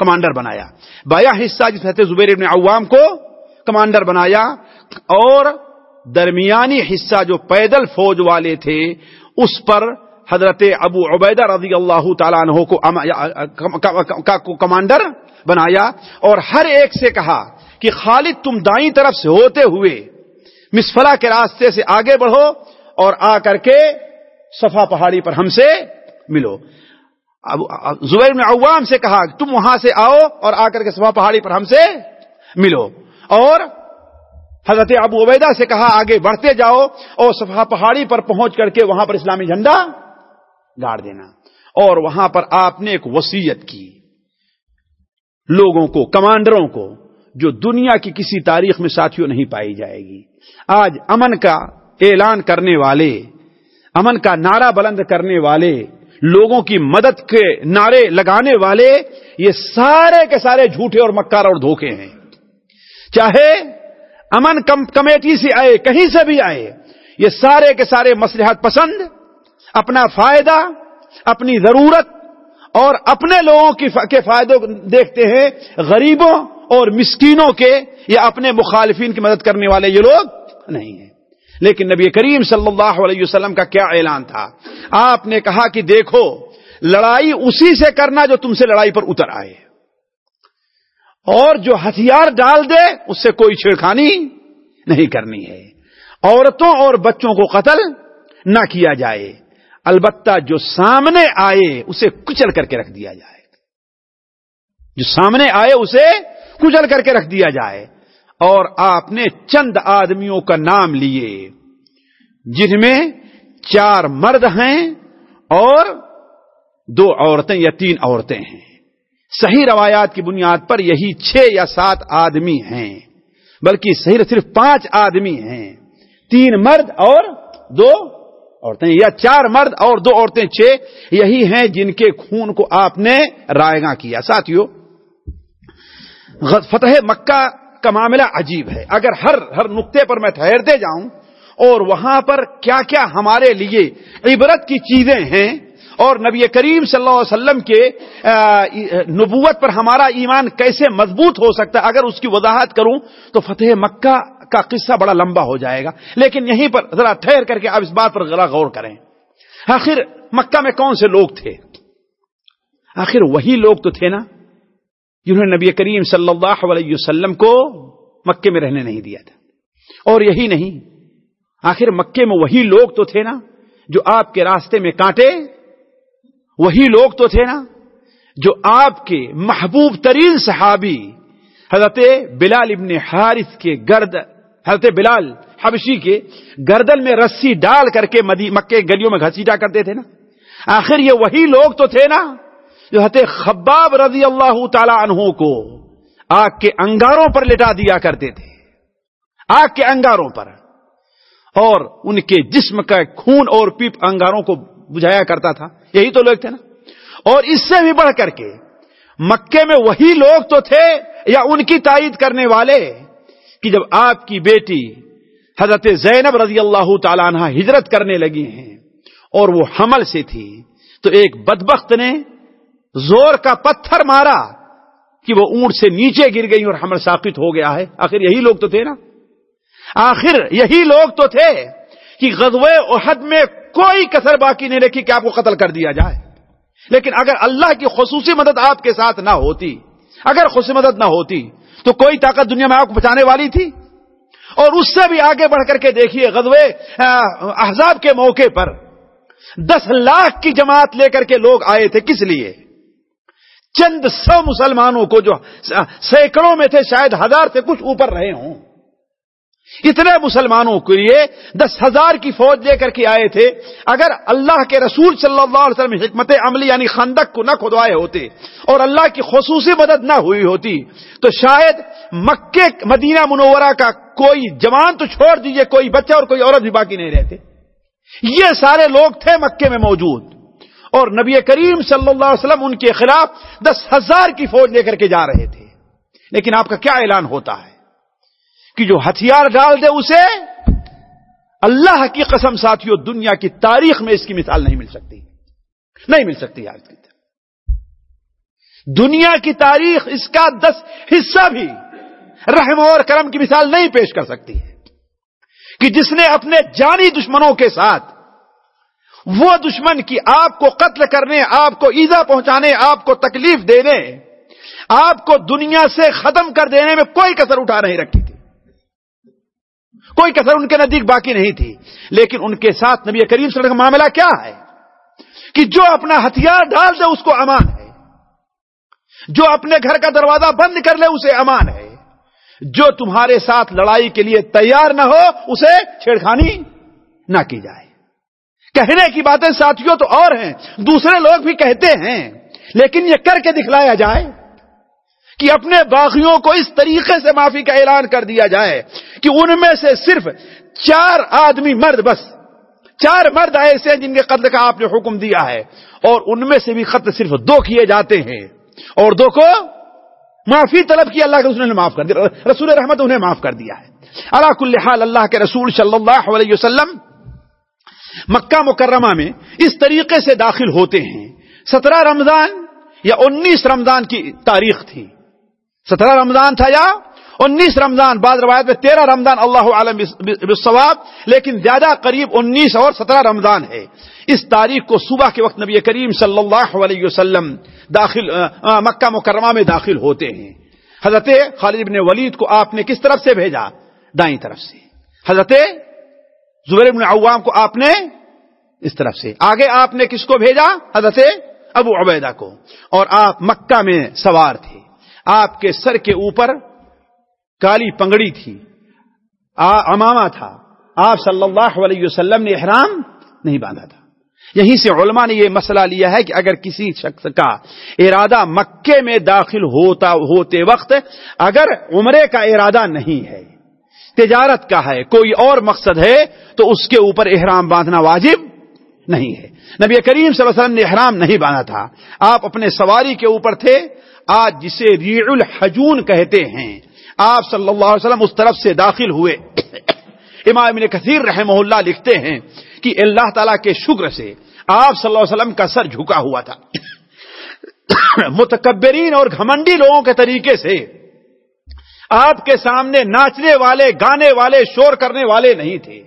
[SPEAKER 1] کمانڈر بنایا بایا حصہ جس میں زبیر ابن عوام کو کمانڈر بنایا، اور درمیانی حصہ جو پیدل فوج والے تھے اس پر حضرت ابو عبیدہ رضی اللہ تعالیٰ عنہ کو کمانڈر بنایا اور ہر ایک سے کہا کہ خالد تم دائیں طرف سے ہوتے ہوئے مسفلا کے راستے سے آگے بڑھو اور آ کر کے صفا پہاڑی پر ہم سے ملو۔ زبیر میں عوام سے کہا، تم وہاں سے آؤ اور آ کر کے صفا پہاڑی پر ہم سے ملو۔ اور حضرت ابو عبیدہ سے کہا، آگے بڑھتے جاؤ اور صفحہ پہاڑی پر پہنچ کر کے وہاں پر اسلامی جھنڈا گاڑ دینا۔ اور وہاں پر آپ نے ایک وسیعت کی۔ لوگوں کو، کمانڈروں کو، جو دنیا کی کسی تاریخ میں ساتھیوں نہیں پائی جائے گی۔ آج امن کا اعلان کرنے والے، امن کا نعرہ بلند کرنے والے، لوگوں کی مدد کے نعرے لگانے والے، یہ سارے کے سارے جھوٹے اور مکار اور دھوکے ہیں۔ چاہے امن کمیٹی سے آئے، کہیں سے بھی آئے، یہ سارے کے سارے مسلحت پسند، اپنا فائدہ، اپنی ضرورت، اور اپنے لوگوں کے فائدوں دیکھتے ہیں، غریبوں اور مسکینوں کے یا اپنے مخالفین کی مدد کرنے والے یہ لوگ نہیں ہیں۔ لیکن نبی کریم صلی اللہ علیہ وسلم کا کیا اعلان تھا؟ آپ نے کہا کہ دیکھو، لڑائی اسی سے کرنا جو تم سے لڑائی پر اتر آئے۔ اور جو ہتھیار ڈال دے، اس سے کوئی چھڑکھانی نہیں کرنی ہے۔ عورتوں اور بچوں کو قتل نہ کیا جائے۔ البتہ جو سامنے آئے، اسے کچل کر کے رکھ دیا جائے۔ جو سامنے آئے، اسے کچل کر کے رکھ دیا جائے۔ اور آپ نے چند آدمیوں کا نام لیے، جن میں چار مرد ہیں اور دو عورتیں یا تین عورتیں ہیں۔ صحیح روایات کی بنیاد پر یہی چھ یا سات آدمی ہیں، بلکہ صحیح صرف پانچ آدمی ہیں۔ تین مرد اور دو عورتیں، یا چار مرد اور دو عورتیں چھ، یہی ہیں جن کے خون کو آپ نے رائے گاں کیا ساتھیوں فتح مکہ کا معاملہ عجیب ہے۔ اگر ہر ہر نقطے پر میں ٹھہرتے جاؤں اور وہاں پر کیا کیا ہمارے لیے عبرت کی چیزیں ہیں اور نبی کریم صلی اللہ علیہ وسلم کے نبوت پر ہمارا ایمان کیسے مضبوط ہو سکتا ہے؟ اگر اس کی وضاحت کروں تو فتح مکہ کا قصہ بڑا لمبا ہو جائے گا۔ لیکن یہیں پر ذرا ٹھہر کر کے آپ اس بات پر ذرا غور کریں۔ آخر مکہ میں کون سے لوگ تھے؟ آخر وہی لوگ تو تھے نا جنہوں نے نبی کریم صلی اللہ علیہ وسلم کو مکے میں رہنے نہیں دیا تھا۔ اور یہی نہیں، آخر مکے میں وہی لوگ تو تھے نا جو آپ کے راستے میں کانٹے وہی لوگ تو تھے نا جو آپ کے محبوب ترین صحابی حضرت بلال ابن حارث کے گرد حضرت بلال حبشی کے گردن میں رسی ڈال کر کے مدی مکے گلیوں میں گھسیٹا کرتے تھے نا؟ آخر یہ وہی لوگ تو تھے نا جو حضرت خباب رضی اللہ تعالی عنہ کو آگ کے انگاروں پر لٹا دیا کرتے تھے۔ آگ کے انگاروں پر۔ اور ان کے جسم کا خون اور پیپ انگاروں کو بجھایا کرتا تھا۔ یہی تو لوگ تھے نا۔ اور اس سے بھی بڑھ کر کے مکے میں وہی لوگ تو تھے یا ان کی تائید کرنے والے کہ جب آپ کی بیٹی حضرت زینب رضی اللہ تعالیٰ عنہ ہجرت کرنے لگی ہیں اور وہ حمل سے تھی، تو ایک بدبخت نے زور کا پتھر مارا کہ وہ اونٹ سے نیچے گر گئی اور حمل ثابت ہو گیا ہے۔ آخر یہی لوگ تو تھے نا۔ آخر یہی لوگ تو تھے کہ غزوہ احد میں کوئی کسر باقی نہیں رکھی کہ آپ کو قتل کر دیا جائے۔ لیکن اگر اللہ کی خصوصی مدد آپ کے ساتھ نہ ہوتی، اگر خصوصی مدد نہ ہوتی، تو کوئی طاقت دنیا میں آپ کو بچانے والی تھی؟ اور اس سے بھی آگے بڑھ کر کے دیکھیے غزوے احزاب کے موقع پر دس لاکھ کی جماعت لے کر کے لوگ آئے تھے۔ کس لیے؟ چند سو مسلمانوں کو جو سینکڑوں میں تھے، شاید ہزار سے کچھ اوپر رہے ہوں۔ اتنے مسلمانوں کے لیے دس ہزار کی فوج لے کر کے آئے تھے۔ اگر اللہ کے رسول صلی اللہ علیہ وسلم حکمت عملی یعنی خندق کو نہ کھدوائے ہوتے اور اللہ کی خصوصی مدد نہ ہوئی ہوتی، تو شاید مکے مدینہ منورہ کا کوئی جوان تو چھوڑ دیجیے، کوئی بچہ اور کوئی عورت بھی باقی نہیں رہتے۔ یہ سارے لوگ تھے مکے میں موجود اور نبی کریم صلی اللہ علیہ وسلم ان کے خلاف دس ہزار کی فوج لے کر کے جا رہے تھے۔ لیکن آپ کا کیا اعلان ہوتا ہے؟ کہ جو ہتھیار ڈال دے اسے، اللہ کی قسم ساتھیوں دنیا کی تاریخ میں اس کی مثال نہیں مل سکتی۔ نہیں مل سکتی آج کی دنیا کی تاریخ اس کا دس حصہ بھی رحم اور کرم کی مثال نہیں پیش کر سکتی ہے۔ کہ جس نے اپنے جانی دشمنوں کے ساتھ وہ دشمن کی آپ کو قتل کرنے، آپ کو ایزا پہنچانے، آپ کو تکلیف دینے، آپ کو دنیا سے ختم کر دینے میں کوئی کسر اٹھا نہیں رکھی۔ کوئی کسر ان کے نزدیک باقی نہیں تھی۔ لیکن ان کے ساتھ نبی کریم صلی اللہ علیہ وسلم کا معاملہ کیا ہے؟ کہ جو اپنا ہتھیار ڈال دے اس کو امان ہے۔ جو اپنے گھر کا دروازہ بند کر لے اسے امان ہے۔ جو تمہارے ساتھ لڑائی کے لیے تیار نہ ہو اسے چھیڑخانی نہ کی جائے۔ کہنے کی باتیں ساتھیوں تو اور ہیں۔ دوسرے لوگ بھی کہتے ہیں، لیکن یہ کر کے دکھلایا جائے۔ کہ اپنے باغیوں کو اس طریقے سے معافی کا اعلان کر دیا جائے کہ ان میں سے صرف چار آدمی مرد بس، چار مرد ایسے ہیں جن کے قتل کا آپ نے حکم دیا ہے، اور ان میں سے بھی قتل صرف دو کیے جاتے ہیں۔ اور دو کو معافی طلب کی اللہ کے رسول نے معاف کر دیا، رسول رحمت انہیں معاف کر دیا ہے۔ اللہ کل حال اللہ کے رسول صلی اللہ علیہ وسلم مکہ مکرمہ میں اس طریقے سے داخل ہوتے ہیں۔ سترہ رمضان یا انیس رمضان کی تاریخ تھی۔ سترہ رمضان تھا یا انیس رمضان، بعض روایت میں تیرہ رمضان اللہ عالم بالصواب، لیکن زیادہ قریب انیس اور سترہ رمضان ہے۔ اس تاریخ کو صبح کے وقت نبی کریم صلی اللہ علیہ وسلم داخل مکہ مکرمہ میں داخل ہوتے ہیں۔ حضرت خالد بن ولید کو آپ نے کس طرف سے بھیجا؟ دائیں طرف سے۔ حضرت زبیر بن عوام کو آپ نے اس طرف سے۔ آگے آپ نے کس کو بھیجا؟ حضرت ابو عبیدہ کو۔ اور آپ مکہ میں سوار تھے۔ آپ کے سر کے اوپر کالی پنگڑی تھی۔ امامہ تھا۔ آپ صلی اللہ علیہ وسلم نے احرام نہیں باندھا تھا۔ یہیں سے علماء نے یہ مسئلہ لیا ہے کہ اگر کسی شخص کا ارادہ مکے میں داخل ہوتا، ہوتے وقت اگر عمرے کا ارادہ نہیں ہے، تجارت کا ہے، کوئی اور مقصد ہے، تو اس کے اوپر احرام باندھنا واجب نہیں ہے۔ نبی کریم صلی اللہ علیہ وسلم نے احرام نہیں باندھا تھا۔ آپ اپنے سواری کے اوپر تھے۔ آج جسے ریع الحجون کہتے ہیں، آپ صلی اللہ علیہ وسلم اس طرف سے داخل ہوئے۔ امام ابن کثیر رحمہ اللہ لکھتے ہیں کہ اللہ تعالیٰ کے شکر سے آپ صلی اللہ علیہ وسلم کا سر جھکا ہوا تھا۔ متکبرین اور گھمنڈی لوگوں کے طریقے سے آپ کے سامنے ناچنے والے، گانے والے، شور کرنے والے نہیں تھے۔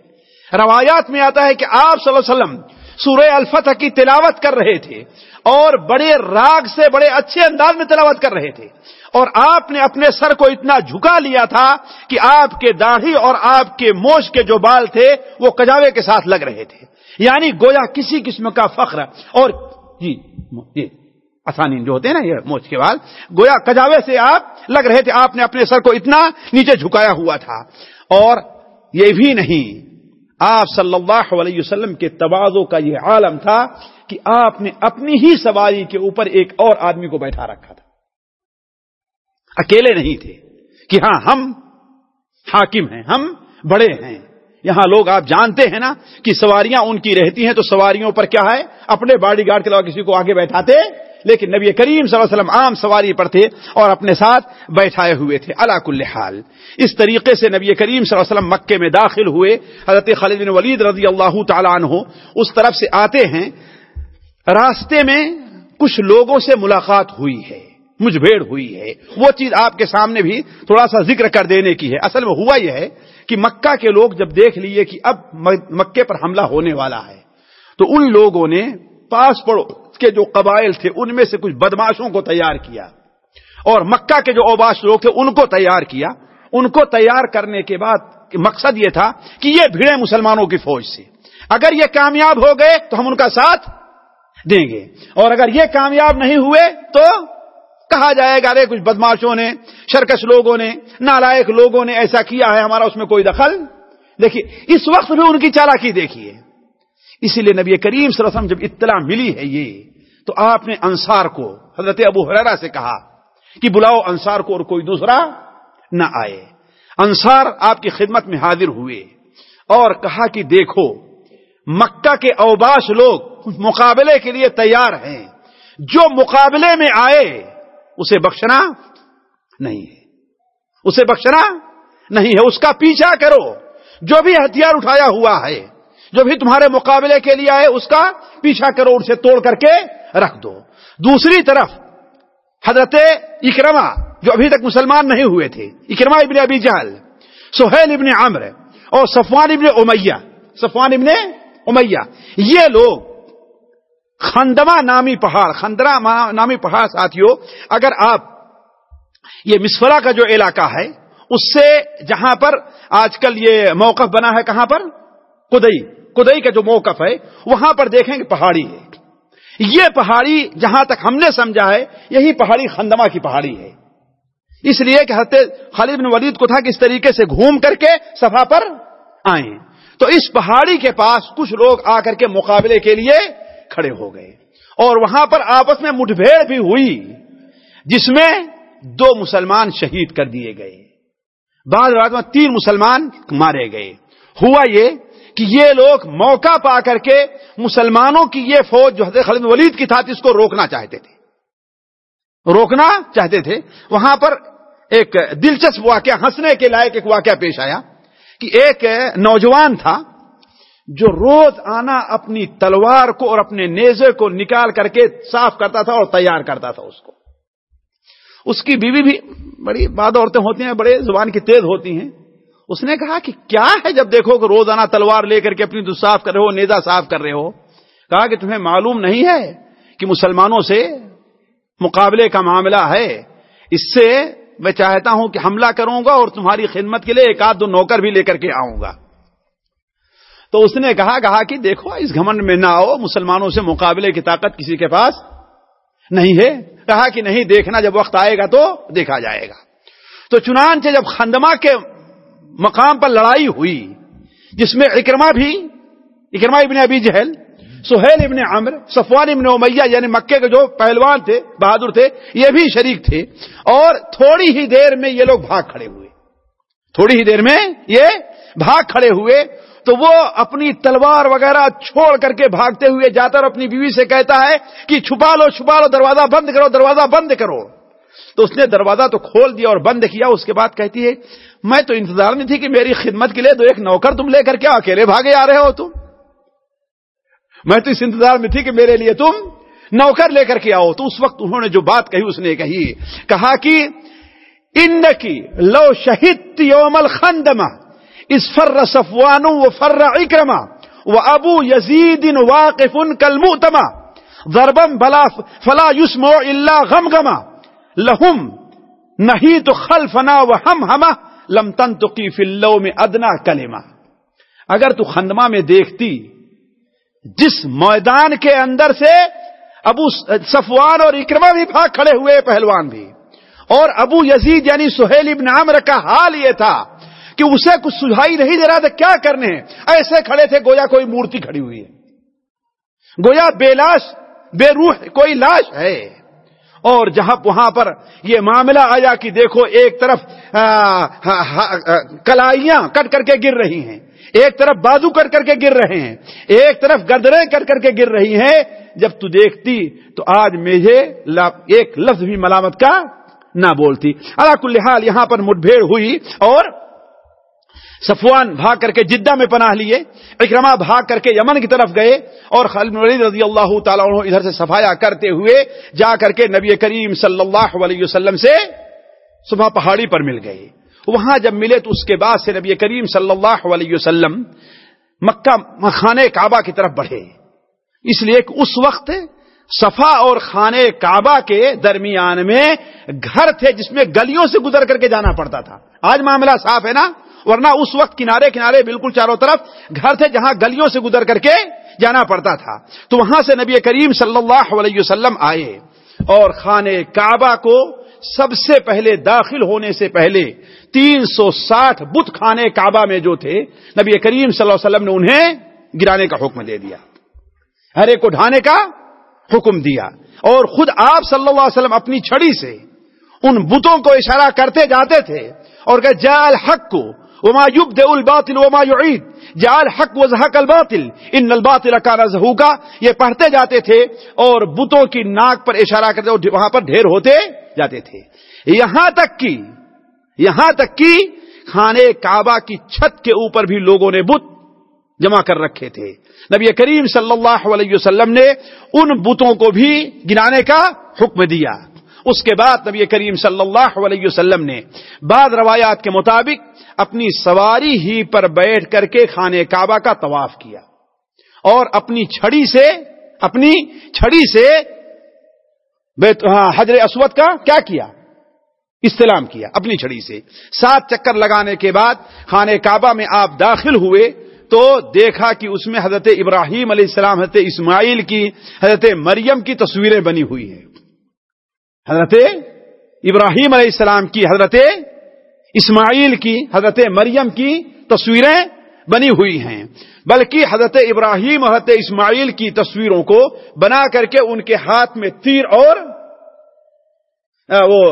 [SPEAKER 1] روایات میں آتا ہے کہ آپ صلی اللہ علیہ وسلم سورہ الفتح کی تلاوت کر رہے تھے۔ اور بڑے راگ سے بڑے اچھے انداز میں تلاوت کر رہے تھے۔ اور آپ نے اپنے سر کو اتنا جھکا لیا تھا کہ آپ کے داڑھی اور آپ کے موش کے جو بال تھے وہ کجاوے کے ساتھ لگ رہے تھے۔ یعنی گویا کسی قسم کا فخر۔ اور جی جی آسانی جو ہوتے ہیں نا، یہ موچ کے بال۔ گویا کجاوے سے آپ لگ رہے تھے، آپ نے اپنے سر کو اتنا نیچے جھکایا ہوا تھا۔ اور یہ بھی نہیں۔ آپ صلی اللہ علیہ وسلم کے توازوں کا یہ عالم تھا کہ آپ نے اپنی ہی سواری کے اوپر ایک اور آدمی کو بیٹھا رکھا تھا۔ اکیلے نہیں تھے کہ ہاں ہم حاکم ہیں، ہم بڑے ہیں۔ یہاں لوگ آپ جانتے ہیں نا کہ سواریاں ان کی رہتی ہیں تو سواریوں پر کیا ہے؟ اپنے باڈی گارڈ کے علاوہ کسی کو آگے بیٹھاتے۔ لیکن نبی کریم صلی اللہ علیہ وسلم عام سواری پر تھے اور اپنے ساتھ بیٹھائے ہوئے تھے۔ اللہ کل حال۔ اس طریقے سے نبی کریم صلی اللہ علیہ وسلم مکے میں داخل ہوئے۔ حضرت خالد بن ولید رضی اللہ تعالیٰ عنہ اس طرف سے آتے ہیں۔ راستے میں کچھ لوگوں سے ملاقات ہوئی ہے، مجھ بھیڑ ہوئی ہے۔ وہ چیز آپ کے سامنے بھی تھوڑا سا ذکر کر دینے کی ہے۔ اصل میں ہوا یہ ہے کہ مکہ کے لوگ جب دیکھ لیے کہ اب مکے پر حملہ ہونے والا ہے، تو ان لوگوں نے پاس پڑوس کے جو قبائل تھے، ان میں سے کچھ بدماشوں کو تیار کیا۔ اور مکہ کے جو اوباش لوگ تھے، ان کو تیار کیا۔ ان کو تیار کرنے کے بعد مقصد یہ تھا کہ یہ بھیڑے مسلمانوں کی فوج سے۔ اگر یہ کامیاب ہو گئے تو ہم ان کا ساتھ دیں گے۔ اور اگر یہ کامیاب نہیں ہوئے تو کہا جائے گا، ارے، کچھ بدماشوں نے، شرکش لوگوں نے، نالائق لوگوں نے ایسا کیا ہے، ہمارا اس میں کوئی دخل۔ دیکھیے، اس وقت بھی ان کی چالاکی دیکھیے اسی لیے نبی کریم صلی اللہ علیہ وسلم جب اطلاع ملی ہے یہ، تو آپ نے انصار کو، حضرت ابو حرارا سے کہا کہ بلاؤ انصار کو اور کوئی دوسرا نہ آئے۔ انصار آپ کی خدمت میں حاضر ہوئے اور کہا کہ دیکھو، مکہ کے اوباش لوگ مقابلے کے لیے تیار ہیں۔ جو مقابلے میں آئے، اسے بخشنا نہیں ہے۔ اسے بخشنا نہیں ہے۔ اس کا پیچھا کرو۔ جو بھی ہتھیار اٹھایا ہوا ہے، جو بھی تمہارے مقابلے کے لیے آئے، اس کا پیچھا کرو، اسے توڑ کر کے رکھ دو۔ دوسری طرف، حضرت اکرما جو ابھی تک مسلمان نہیں ہوئے تھے اکرما ابن ابی جہل، سہیل ابن عمر اور صفوان ابن امیہ، صفوان ابن امیہ، یہ لوگ خندما نامی پہاڑ، خندرا نامی پہاڑ ساتھیوں اگر آپ یہ مسفرا کا جو علاقہ ہے، اس سے جہاں پر آج کل یہ موقف بنا ہے کہاں پر؟ کدئی کدئی کا جو موقف ہے، وہاں پر دیکھیں کہ پہاڑی ہے۔ یہ پہاڑی جہاں تک ہم نے سمجھا ہے، یہی پہاڑی خندما کی پہاڑی ہے۔ اس لیے کہ حضرت خالد بن ولید کو تھا کہ اس طریقے سے گھوم کر کے سفا پر آئیں۔ تو اس پہاڑی کے پاس کچھ لوگ آ کر کے مقابلے کے لیے کھڑے ہو گئے۔ اور وہاں پر آپس میں مٹ بھیڑ بھی ہوئی، جس میں دو مسلمان شہید کر دیے گئے۔ بعض رات میں تین مسلمان مارے گئے۔ ہوا یہ کہ یہ لوگ موقع پا کر کے مسلمانوں کی یہ فوج جو حضرت خالد ولید کی تھا اس کو روکنا چاہتے تھے۔ روکنا چاہتے تھے۔ وہاں پر ایک دلچسپ واقعہ ہنسنے کے لائق ایک واقعہ پیش آیا کہ ایک نوجوان تھا جو روز آنا اپنی تلوار کو اور اپنے نیزے کو نکال کر کے صاف کرتا تھا اور تیار کرتا تھا اس کو۔ اس کی بیوی بھی بڑی باد عورتیں ہوتی ہیں، بڑے زبان کی تیز ہوتی ہیں۔ اس نے کہا کہ کیا ہے جب دیکھو کہ روزانہ تلوار لے کر کے اپنی تو صاف کر رہے ہو نیزا صاف کر رہے ہو۔ کہا کہ تمہیں معلوم نہیں ہے کہ مسلمانوں سے مقابلے کا معاملہ ہے۔ اس سے میں چاہتا ہوں کہ حملہ کروں گا اور تمہاری خدمت کے لیے ایک آدھ دو نوکر بھی لے کر کے آؤں گا۔ تو اس نے کہا کہا کہ دیکھو، اس گھمنڈ میں نہ آؤ، مسلمانوں سے مقابلے کی طاقت کسی کے پاس نہیں ہے۔ کہا کہ نہیں، دیکھنا جب وقت آئے گا تو دیکھا جائے گا۔ تو چنانچہ جب خندما کے مقام پر لڑائی ہوئی، جس میں اکرما بھی اکرما ابن ابی جہل، سہیل ابن عمر صفوان ابن امیہ یعنی مکے کے جو پہلوان تھے، بہادر تھے، یہ بھی شریک تھے۔ اور تھوڑی ہی دیر میں یہ لوگ بھاگ کھڑے ہوئے۔ تھوڑی ہی دیر میں یہ بھاگ کھڑے ہوئے۔ تو وہ اپنی تلوار وغیرہ چھوڑ کر کے بھاگتے ہوئے جاتا اور اپنی بیوی سے کہتا ہے کہ چھپا لو چھپا لو دروازہ بند کرو، دروازہ بند کرو۔ تو اس نے دروازہ تو کھول دیا اور بند کیا۔ اس کے بعد کہتی ہے، میں تو انتظار نہیں تھی کہ میری خدمت کے لیے تو ایک نوکر تم لے کر کے اکیلے بھاگے آ رہے ہو تم۔ میں تو اس انتظار میں تھی کہ میرے لیے تم نوکر لے کر کے آؤ۔ تو اس وقت انہوں نے جو بات کہی، اس نے کہی، کہا کہ ان کی لو شہید یوم الخندما اس فر صفوان و فر اکرما و ابو یزید واقف کل تما ضربم بلا فلا یسم اللہ غم گما لہم نہیں تو خلفنا و ہم ہما لم تن تو کی فلو میں ادنا کلمہ. اگر تو خندما میں دیکھتی، جس میدان کے اندر سے ابو صفوان اور اکرما بھی بھاگ کھڑے ہوئے، پہلوان بھی. اور ابو یزید یعنی سہیل ابن عامر کا حال یہ تھا کہ اسے کچھ سجھائی نہیں دے رہا تھا کیا کرنے ہیں؟ ایسے کھڑے تھے، گویا کوئی مورتی کھڑی ہوئی ہے۔ گویا بے لاش، بے روح کوئی لاش ہے۔ اور جہاں وہاں پر یہ معاملہ آیا کہ دیکھو، ایک طرف کلائیاں کٹ کر کے گر رہی ہیں۔ ایک طرف بازو کٹ کر کے گر رہے ہیں۔ ایک طرف گردریں کٹ کر کے گر رہی ہیں۔ جب تو دیکھتی تو آج مجھے ایک لفظ بھی ملامت کا نہ بولتی۔ اللہ کل حال یہاں پر مٹبھیڑ ہوئی اور صفوان بھاگ کر کے جدہ میں پناہ لیے اکرما بھاگ کر کے یمن کی طرف گئے، اور خالد ولید رضی اللہ تعالیٰ عنہ ادھر سے صفایا کرتے ہوئے جا کر کے نبی کریم صلی اللہ علیہ وسلم سے صبح پہاڑی پر مل گئے۔ وہاں جب ملے تو اس کے بعد سے نبی کریم صلی اللہ علیہ وسلم مکہ خانے کعبہ کی طرف بڑھے۔ اس لیے کہ اس وقت صفا اور خانے کعبہ کے درمیان میں گھر تھے جس میں گلیوں سے گزر کر کے جانا پڑتا تھا۔ آج معاملہ صاف ہے نا؟ ورنہ اس وقت کنارے کنارے بالکل چاروں طرف گھر تھے جہاں گلیوں سے گزر کر کے جانا پڑتا تھا۔ تو وہاں سے نبی کریم صلی اللہ علیہ وسلم آئے اور خانے کعبہ کو سب سے پہلے داخل ہونے سے پہلے تین سو ساٹھ بت خانے کعبہ میں جو تھے، نبی کریم صلی اللہ علیہ وسلم نے انہیں گرانے کا حکم دے دیا۔ ہر ایک کو ڈھانے کا حکم دیا۔ اور خود آپ صلی اللہ علیہ وسلم اپنی چھڑی سے ان بتوں کو اشارہ کرتے جاتے تھے اور کہ جا الحق کو وما يبدأ الباطل وما يعيد. جا الحق وزحق الباطل. ان الباطل كان زهوقا. یہ پڑھتے جاتے تھے اور بتوں کی ناک پر اشارہ کرتے وہاں پر ڈھیر ہوتے جاتے تھے. یہاں تک کی یہاں تک کی خانے کعبہ کی چھت کے اوپر بھی لوگوں نے بت جمع کر رکھے تھے. نبی کریم صلی اللہ علیہ وسلم نے ان بتوں کو بھی گنانے کا حکم دیا. اس کے بعد نبی کریم صلی اللہ علیہ وسلم نے بعض روایات کے مطابق اپنی سواری ہی پر بیٹھ کر کے خانے کعبہ کا طواف کیا اور اپنی چھڑی سے، اپنی چھڑی سے ہاں، حضر اسود کا کیا کیا؟ استعلام کیا اپنی چھڑی سے۔ سات چکر لگانے کے بعد خانے کعبہ میں آپ داخل ہوئے تو دیکھا کہ اس میں حضرت ابراہیم علیہ السلام، حضرت اسماعیل کی، حضرت مریم کی تصویریں بنی ہوئی ہیں۔ حضرت ابراہیم علیہ السلام کی، حضرت اسماعیل کی، حضرت مریم کی تصویریں بنی ہوئی ہیں۔ بلکہ حضرت ابراہیم، حضرت اسماعیل کی تصویروں کو بنا کر کے ان کے ہاتھ میں تیر اور وہ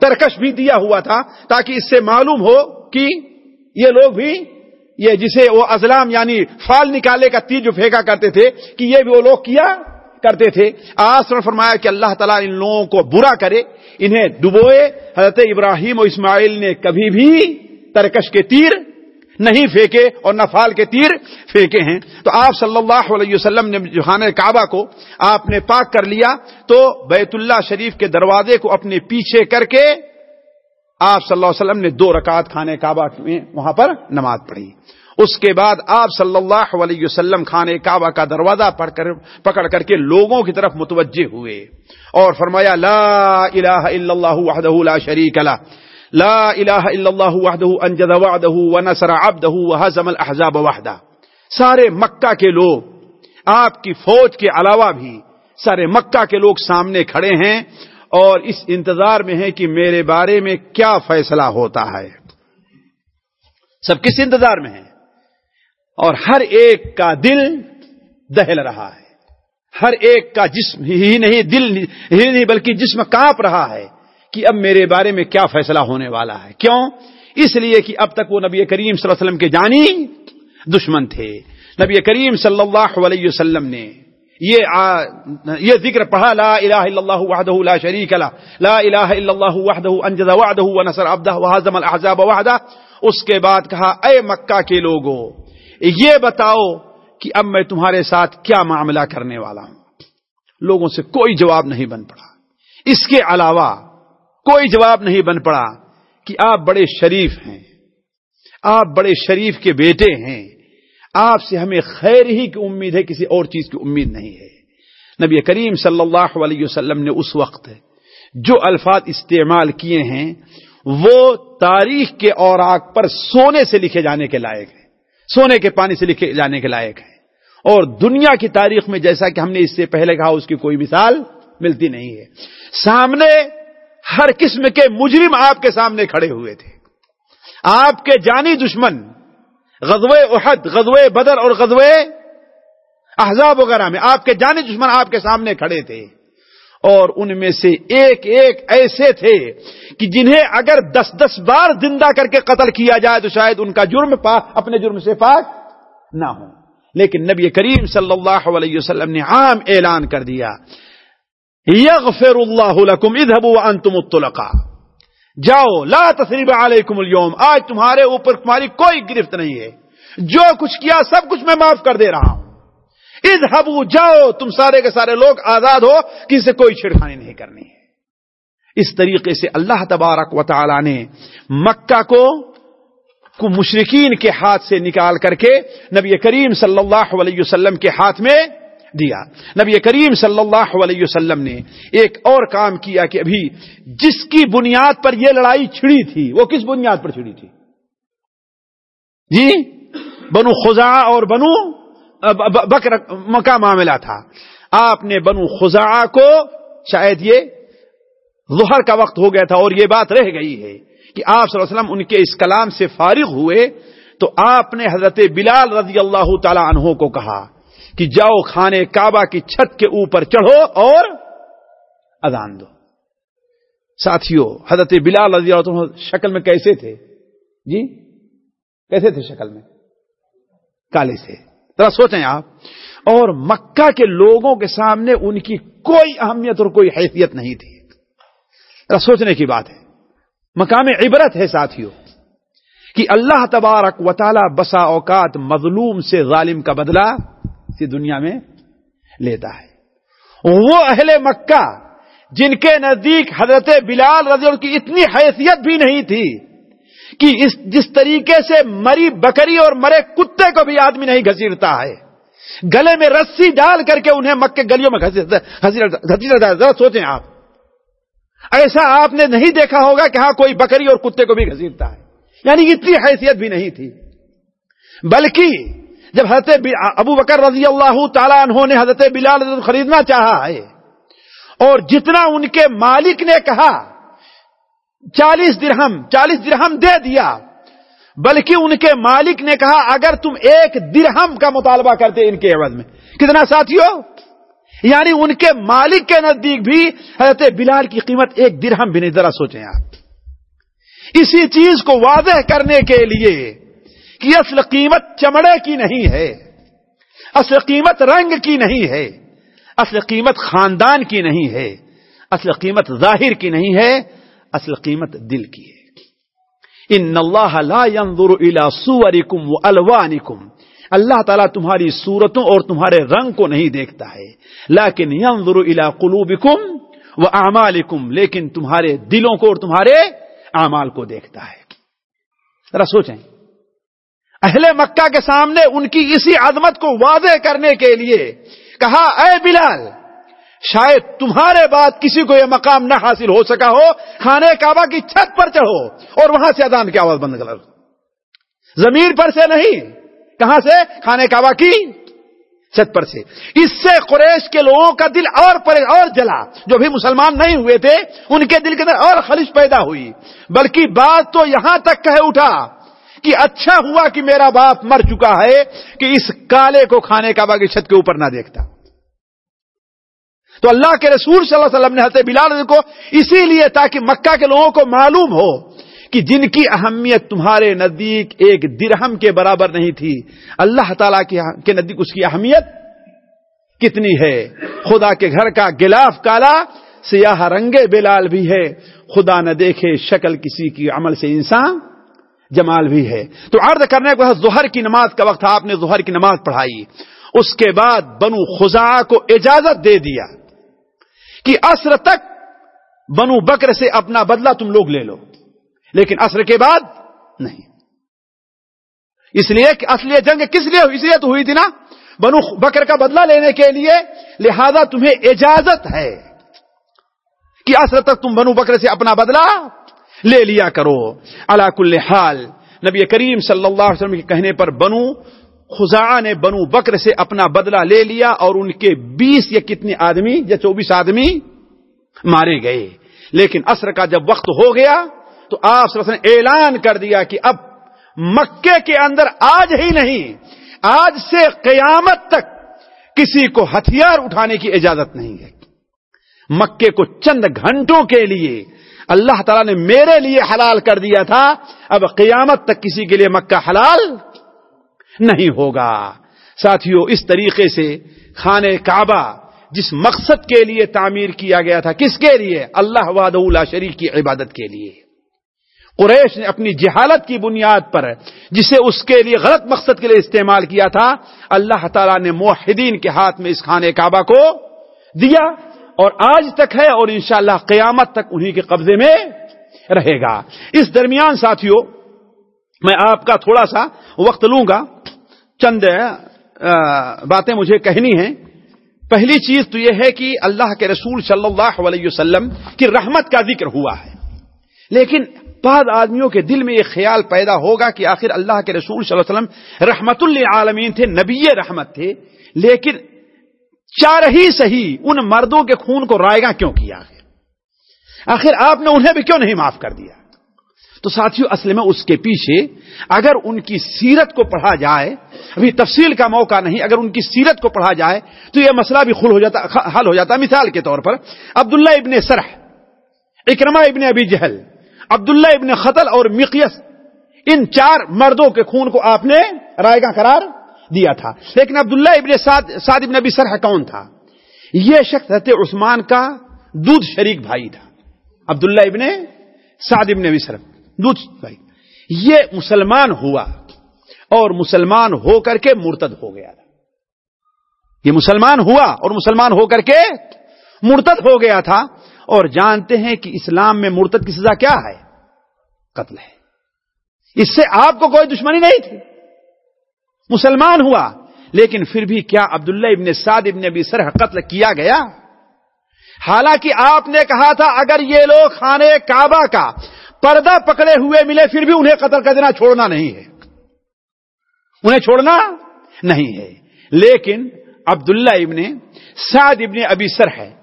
[SPEAKER 1] ترکش بھی دیا ہوا تھا تاکہ اس سے معلوم ہو کہ یہ لوگ بھی، یہ جسے وہ ازلام یعنی فال نکالے کا تیر جو پھینکا کرتے تھے کہ یہ بھی وہ لوگ کیا کرتے تھے۔ آج فرمایا کہ اللہ تعالیٰ ان لوگوں کو برا کرے، انہیں ڈبوئے۔ حضرت ابراہیم و اسماعیل نے کبھی بھی ترکش کے تیر نہیں پھینکے اور نہ فال کے تیر پھینکے ہیں۔ تو آپ صلی اللہ علیہ وسلم نے جوہان کعبہ کو آپ نے پاک کر لیا، تو بیت اللہ شریف کے دروازے کو اپنے پیچھے کر کے آپ صلی اللہ علیہ وسلم نے دو رکعت کھانے کعبہ میں وہاں پر نماز پڑھی۔ اس کے بعد آپ صلی اللہ علیہ وسلم خانے کعبہ کا دروازہ پڑھ کر پکڑ کر کے لوگوں کی طرف متوجہ ہوئے اور فرمایا، لا الہ الا اللہ وحدہ لا شریک لا لا الہ الا اللہ وحدہ انجد وعدہ ونصر عبدہ وحزم الاحزاب وحدہ۔ سارے مکہ کے لوگ، آپ کی فوج کے علاوہ بھی سارے مکہ کے لوگ سامنے کھڑے ہیں اور اس انتظار میں ہے کہ میرے بارے میں کیا فیصلہ ہوتا ہے۔ سب کس انتظار میں ہیں؟ اور ہر ایک کا دل دہل رہا ہے۔ ہر ایک کا جسم ہی نہیں، دل ہی نہیں بلکہ جسم کانپ رہا ہے کہ اب میرے بارے میں کیا فیصلہ ہونے والا ہے۔ کیوں؟ اس لیے کہ اب تک وہ نبی کریم صلی اللہ علیہ وسلم کے جانی دشمن تھے۔ نبی کریم صلی اللہ علیہ وسلم نے یہ یہ ذکر پڑھا، لا الہ الا اللہ وحدہ لا شریک لا لا الہ الا اللہ وحدہ انجز وعدہ ونصر عبدہ وحزم الاحزاب وحدہ۔ اس کے بعد کہا، اے مکہ کے لوگوں یہ بتاؤ کہ اب میں تمہارے ساتھ کیا معاملہ کرنے والا ہوں۔ لوگوں سے کوئی جواب نہیں بن پڑا۔ اس کے علاوہ کوئی جواب نہیں بن پڑا کہ آپ بڑے شریف ہیں، آپ بڑے شریف کے بیٹے ہیں، آپ سے ہمیں خیر ہی کی امید ہے، کسی اور چیز کی امید نہیں ہے۔ نبی کریم صلی اللہ علیہ وسلم نے اس وقت جو الفاظ استعمال کیے ہیں، وہ تاریخ کے اوراق پر سونے سے لکھے جانے کے لائق ہیں۔ سونے کے پانی سے لکھے جانے کے لائق ہیں۔ اور دنیا کی تاریخ میں جیسا کہ ہم نے اس سے پہلے کہا، اس کی کوئی مثال ملتی نہیں ہے۔ سامنے ہر قسم کے مجرم آپ کے سامنے کھڑے ہوئے تھے۔ آپ کے جانی دشمن غزوے احد غزوے بدر اور غزوے احزاب وغیرہ میں آپ کے جانی دشمن آپ کے سامنے کھڑے تھے۔ اور ان میں سے ایک ایک ایسے تھے کہ جنہیں اگر دس دس بار زندہ کر کے قتل کیا جائے تو شاید ان کا جرم پاک اپنے جرم سے پاک نہ ہو لیکن نبی کریم صلی اللہ علیہ وسلم نے عام اعلان کر دیا۔ یغفر اللہ لکم، اذهبوا وانتم الطلقاء۔ جاؤ، لا تصریب علیکم اليوم۔ آج تمہارے اوپر تمہاری کوئی گرفت نہیں ہے۔ جو کچھ کیا، سب کچھ میں معاف کر دے رہا ہوں۔ اذهبوا، جاؤ، تم سارے کے سارے لوگ آزاد ہو، کسی سے کوئی چھڑخانی نہیں کرنی۔ ہے اس طریقے سے اللہ تبارک و تعالی نے مکہ کو کو مشرقین کے ہاتھ سے نکال کر کے نبی کریم صلی اللہ علیہ وسلم کے ہاتھ میں دیا۔ نبی کریم صلی اللہ علیہ وسلم نے ایک اور کام کیا کہ ابھی جس کی بنیاد پر یہ لڑائی چھڑی تھی، وہ کس بنیاد پر چھڑی تھی؟ جی بنو خزا اور بنو بکر مکہ معاملہ تھا۔ آپ نے بنو خزا کو شاید یہ ظہر کا وقت ہو گیا تھا اور یہ بات رہ گئی ہے کہ آپ صلی اللہ علیہ وسلم ان کے اس کلام سے فارغ ہوئے تو آپ نے حضرت بلال رضی اللہ تعالی عنہ کو کہا کہ جاؤ کھانے کعبہ کی چھت کے اوپر چڑھو اور اذان دو۔ ساتھیوں حضرت بلال رضی اللہ عنہ شکل میں کیسے تھے؟ جی؟ کیسے تھے شکل میں؟ کالے سے۔ ذرا سوچیں آپ۔ اور مکہ کے لوگوں کے سامنے ان کی کوئی اہمیت اور کوئی حیثیت نہیں تھی۔ ذرا سوچنے کی بات ہے۔ مقام عبرت ہے ساتھیوں، کہ اللہ تبارک و تعالی بسا اوقات مظلوم سے ظالم کا بدلہ اسی دنیا میں لیتا ہے۔ وہ اہل مکہ جن کے نزدیک حضرت بلال رضی اللہ کی اتنی حیثیت بھی نہیں تھی کہ اس جس طریقے سے مری بکری اور مرے کتے کو بھی آدمی نہیں گھسیٹتا ہے۔ گلے میں رسی ڈال کر کے انہیں مکے گلیوں میں گھسیٹتا ہے۔ ذرا سوچیں آپ۔ ایسا آپ نے نہیں دیکھا ہوگا کہ ہاں کوئی بکری اور کتے کو بھی گھسیٹتا ہے۔ یعنی اتنی حیثیت بھی نہیں تھی۔ بلکہ جب حضرت ابو بکر رضی اللہ تعالیٰ عنہ نے حضرت بلال خریدنا چاہا ہے اور جتنا ان کے مالک نے کہا چالیس درہم چالیس درہم دے دیا۔ بلکہ ان کے مالک نے کہا، اگر تم ایک درہم کا مطالبہ کرتے ان کے عوض میں، کتنا ساتھیوں یعنی ان کے مالک کے نزدیک بھی حضرت بلال کی قیمت ایک درہم بھی نہیں، ذرا سوچیں آپ۔ اسی چیز کو واضح کرنے کے لیے کہ اصل قیمت چمڑے کی نہیں ہے، اصل قیمت رنگ کی نہیں ہے، اصل قیمت خاندان کی نہیں ہے، اصل قیمت ظاہر کی نہیں ہے۔ اصل قیمت دل کی ہے۔ ان اللہ لا ينظر الى صورکم والوانکم اللہ تعالیٰ تمہاری صورتوں اور تمہارے رنگ کو نہیں دیکھتا ہے۔ لیکن ينظر الى قلوبکم واعمالکم لیکن تمہارے دلوں کو اور تمہارے اعمال کو دیکھتا ہے۔ ذرا سوچیں۔ اہل مکہ کے سامنے ان کی اسی عظمت کو واضح کرنے کے لیے کہا، اے بلال شاید تمہارے بعد کسی کو یہ مقام نہ حاصل ہو سکا ہو کھانے کعبہ کی چھت پر چڑھو اور وہاں سے اذان کی آواز بند کر۔ زمین پر سے نہیں، کہاں سے؟ کھانے کعبہ کی چھت پر سے۔ اس سے قریش کے لوگوں کا دل اور پر اور جلا۔ جو بھی مسلمان نہیں ہوئے تھے، ان کے دل کے اندر اور خلش پیدا ہوئی۔ بلکہ بات تو یہاں تک کہہ اٹھا کہ اچھا ہوا کہ میرا باپ مر چکا ہے کہ اس کالے کو کھانے کعبہ کی چھت کے اوپر نہ دیکھتا۔ تو اللہ کے رسول صلی اللہ علیہ وسلم نے حضرت بلال کو اسی لیے تاکہ مکہ کے لوگوں کو معلوم ہو کہ جن کی اہمیت تمہارے نزدیک ایک درہم کے برابر نہیں تھی۔ اللہ تعالی کے نزدیک اس کی اہمیت کتنی ہے؟ خدا کے گھر کا گلاف کالا، سیاہ رنگے بلال بھی ہے۔ خدا نہ دیکھے شکل کسی کی، عمل سے انسان جمال بھی ہے۔ تو عرض کرنے کو ظہر کی نماز کا وقت آپ نے ظہر کی نماز پڑھائی۔ اس کے بعد بنو خزا کو اجازت دے دیا۔ کہ عصر تک بنو بکر سے اپنا بدلہ تم لوگ لے لو، لیکن عصر کے بعد نہیں۔ اس لیے کہ اصل جنگ کس لیے اس لیے تو ہوئی تھی نا بنو بکر کا بدلہ لینے کے لیے۔ لہذا تمہیں اجازت ہے کہ عصر تک تم بنو بکر سے اپنا بدلہ لے لیا کرو۔ اللہ کل حال نبی کریم صلی اللہ علیہ وسلم کے کہنے پر بنو خزا نے بنو بکر سے اپنا بدلہ لے لیا اور ان کے بیس یا کتنے آدمی یا چوبیس آدمی مارے گئے۔ لیکن عصر کا جب وقت ہو گیا تو آپ نے اعلان کر دیا کہ اب مکے کے اندر آج ہی نہیں، آج سے قیامت تک کسی کو ہتھیار اٹھانے کی اجازت نہیں ہے۔ مکے کو چند گھنٹوں کے لیے اللہ تعالیٰ نے میرے لیے حلال کر دیا تھا، اب قیامت تک کسی کے لیے مکہ حلال نہیں ہوگا۔ ساتھیوں اس طریقے سے خانے کعبہ جس مقصد کے لیے تعمیر کیا گیا تھا، کس کے لیے؟ اللہ واد شریف کی عبادت کے لیے۔ قریش نے اپنی جہالت کی بنیاد پر جسے اس کے لیے غلط مقصد کے لیے استعمال کیا تھا، اللہ تعالیٰ نے موحدین کے ہاتھ میں اس خانے کعبہ کو دیا اور آج تک ہے اور انشاءاللہ قیامت تک انہی کے قبضے میں رہے گا۔ اس درمیان ساتھیوں میں آپ کا تھوڑا سا وقت لوں گا۔ چند باتیں مجھے کہنی ہیں۔ پہلی چیز تو یہ ہے کہ اللہ کے رسول صلی اللہ علیہ وسلم کی رحمت کا ذکر ہوا ہے۔ لیکن بعض آدمیوں کے دل میں یہ خیال پیدا ہوگا کہ آخر اللہ کے رسول صلی اللہ علیہ وسلم رحمت اللہ تھے، نبی رحمت تھے۔ لیکن چار ہی صحیح ان مردوں کے خون کو رائے گا کیوں کیا آخر آخر آپ نے انہیں بھی کیوں نہیں معاف کر دیا؟ تو ساتھیوں اصل میں اس کے پیچھے اگر ان کی سیرت کو پڑھا جائے، ابھی تفصیل کا موقع نہیں، اگر ان کی سیرت کو پڑھا جائے تو یہ مسئلہ بھی خل ہو جاتا حل ہو جاتا۔ مثال کے طور پر، عبداللہ ابن سرح اکرما ابن ابی جہل، عبداللہ ابن خطل اور مقیس ان چار مردوں کے خون کو آپ نے رائے گا قرار دیا تھا۔ لیکن عبداللہ ابن سعد ابن ابی سرح کون تھا؟ یہ شخص رہتے عثمان کا دودھ شریک بھائی تھا، عبداللہ ابن سعد ابن ابی سرح۔ دودھ بھائی۔ یہ مسلمان ہوا اور مسلمان ہو کر کے مرتد ہو گیا تھا۔ یہ مسلمان ہوا اور مسلمان ہو کر کے مرتد ہو گیا تھا۔ اور جانتے ہیں کہ اسلام میں مرتد کی سزا کیا ہے؟ قتل ہے۔ اس سے آپ کو کوئی دشمنی نہیں تھی۔ مسلمان ہوا، لیکن پھر بھی کیا عبداللہ ابن سعد ابن ابی سرح قتل کیا گیا؟ حالانکہ آپ نے کہا تھا، اگر یہ لوگ خانے کعبہ کا پردہ پکڑے ہوئے ملے پھر بھی انہیں قتل کر دینا چھوڑنا نہیں ہے۔ انہیں چھوڑنا نہیں ہے۔ لیکن عبداللہ ابن سعد ابن ابی سر ہے،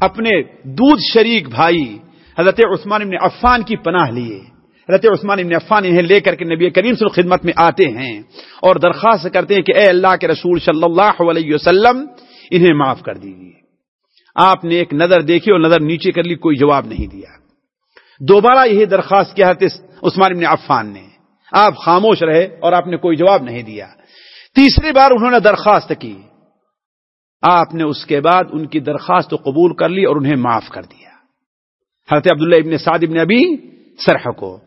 [SPEAKER 1] اپنے دودھ شریک بھائی حضرت عثمان ابن عفان کی پناہ لیے۔ حضرت عثمان ابن عفان انہیں لے کر کے نبی کریم سے خدمت میں آتے ہیں اور درخواست کرتے ہیں کہ اے اللہ کے رسول صلی اللہ علیہ وسلم، انہیں معاف کر دیجیے آپ نے ایک نظر دیکھی اور نظر نیچے کر لی، کوئی جواب نہیں دیا۔ دوبارہ یہی درخواست کیا عثمان ابن عفان نے۔ آپ خاموش رہے اور آپ نے کوئی جواب نہیں دیا۔ تیسری بار انہوں نے درخواست کی۔ آپ نے اس کے بعد ان کی درخواست قبول کر لی اور انہیں معاف کر دیا۔ حضرت عبداللہ ابن سعد ابن ابی سرح کو۔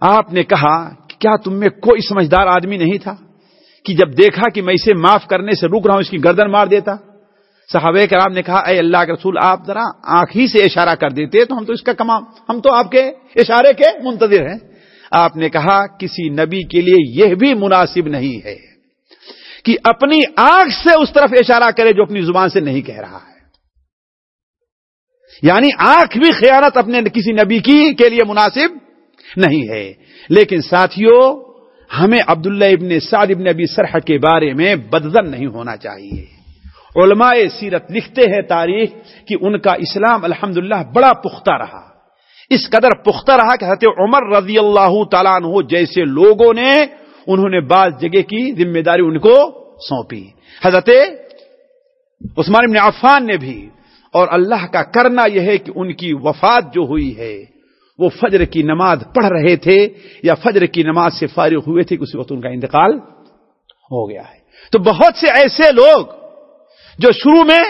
[SPEAKER 1] آپ نے کہا کہ کیا تم میں کوئی سمجھدار آدمی نہیں تھا کہ جب دیکھا کہ میں اسے معاف کرنے سے رک رہا ہوں، اس کی گردن مار دیتا؟ صحابہ کرام نے کہا، اے اللہ کے رسول، آپ ذرا آنکھ ہی سے اشارہ کر دیتے تو ہم تو اس کا کمام ہم تو آپ کے اشارے کے منتظر ہیں۔ آپ نے کہا، کسی نبی کے لیے یہ بھی مناسب نہیں ہے کہ اپنی آنکھ سے اس طرف اشارہ کرے جو اپنی زبان سے نہیں کہہ رہا ہے۔ یعنی آنکھ بھی خیانت اپنے کسی نبی کی کے لیے مناسب نہیں ہے۔ لیکن ساتھیوں ہمیں عبداللہ ابن سعد ابن ابی سرح کے بارے میں بدزن نہیں ہونا چاہیے۔ علماء سیرت لکھتے ہیں تاریخ کہ ان کا اسلام الحمد بڑا پختہ رہا۔ اس قدر پختہ رہا کہ حضرت عمر رضی اللہ تعالیٰ عنہ جیسے لوگوں نے انہوں نے بعض جگہ کی ذمہ داری ان کو سونپی۔ حضرت عثمان ابن عفان نے بھی، اور اللہ کا کرنا یہ ہے کہ ان کی وفات جو ہوئی ہے، وہ فجر کی نماز پڑھ رہے تھے یا فجر کی نماز سے فارغ ہوئے تھے اسی وقت ان کا انتقال ہو گیا ہے۔ تو بہت سے ایسے لوگ جو شروع میں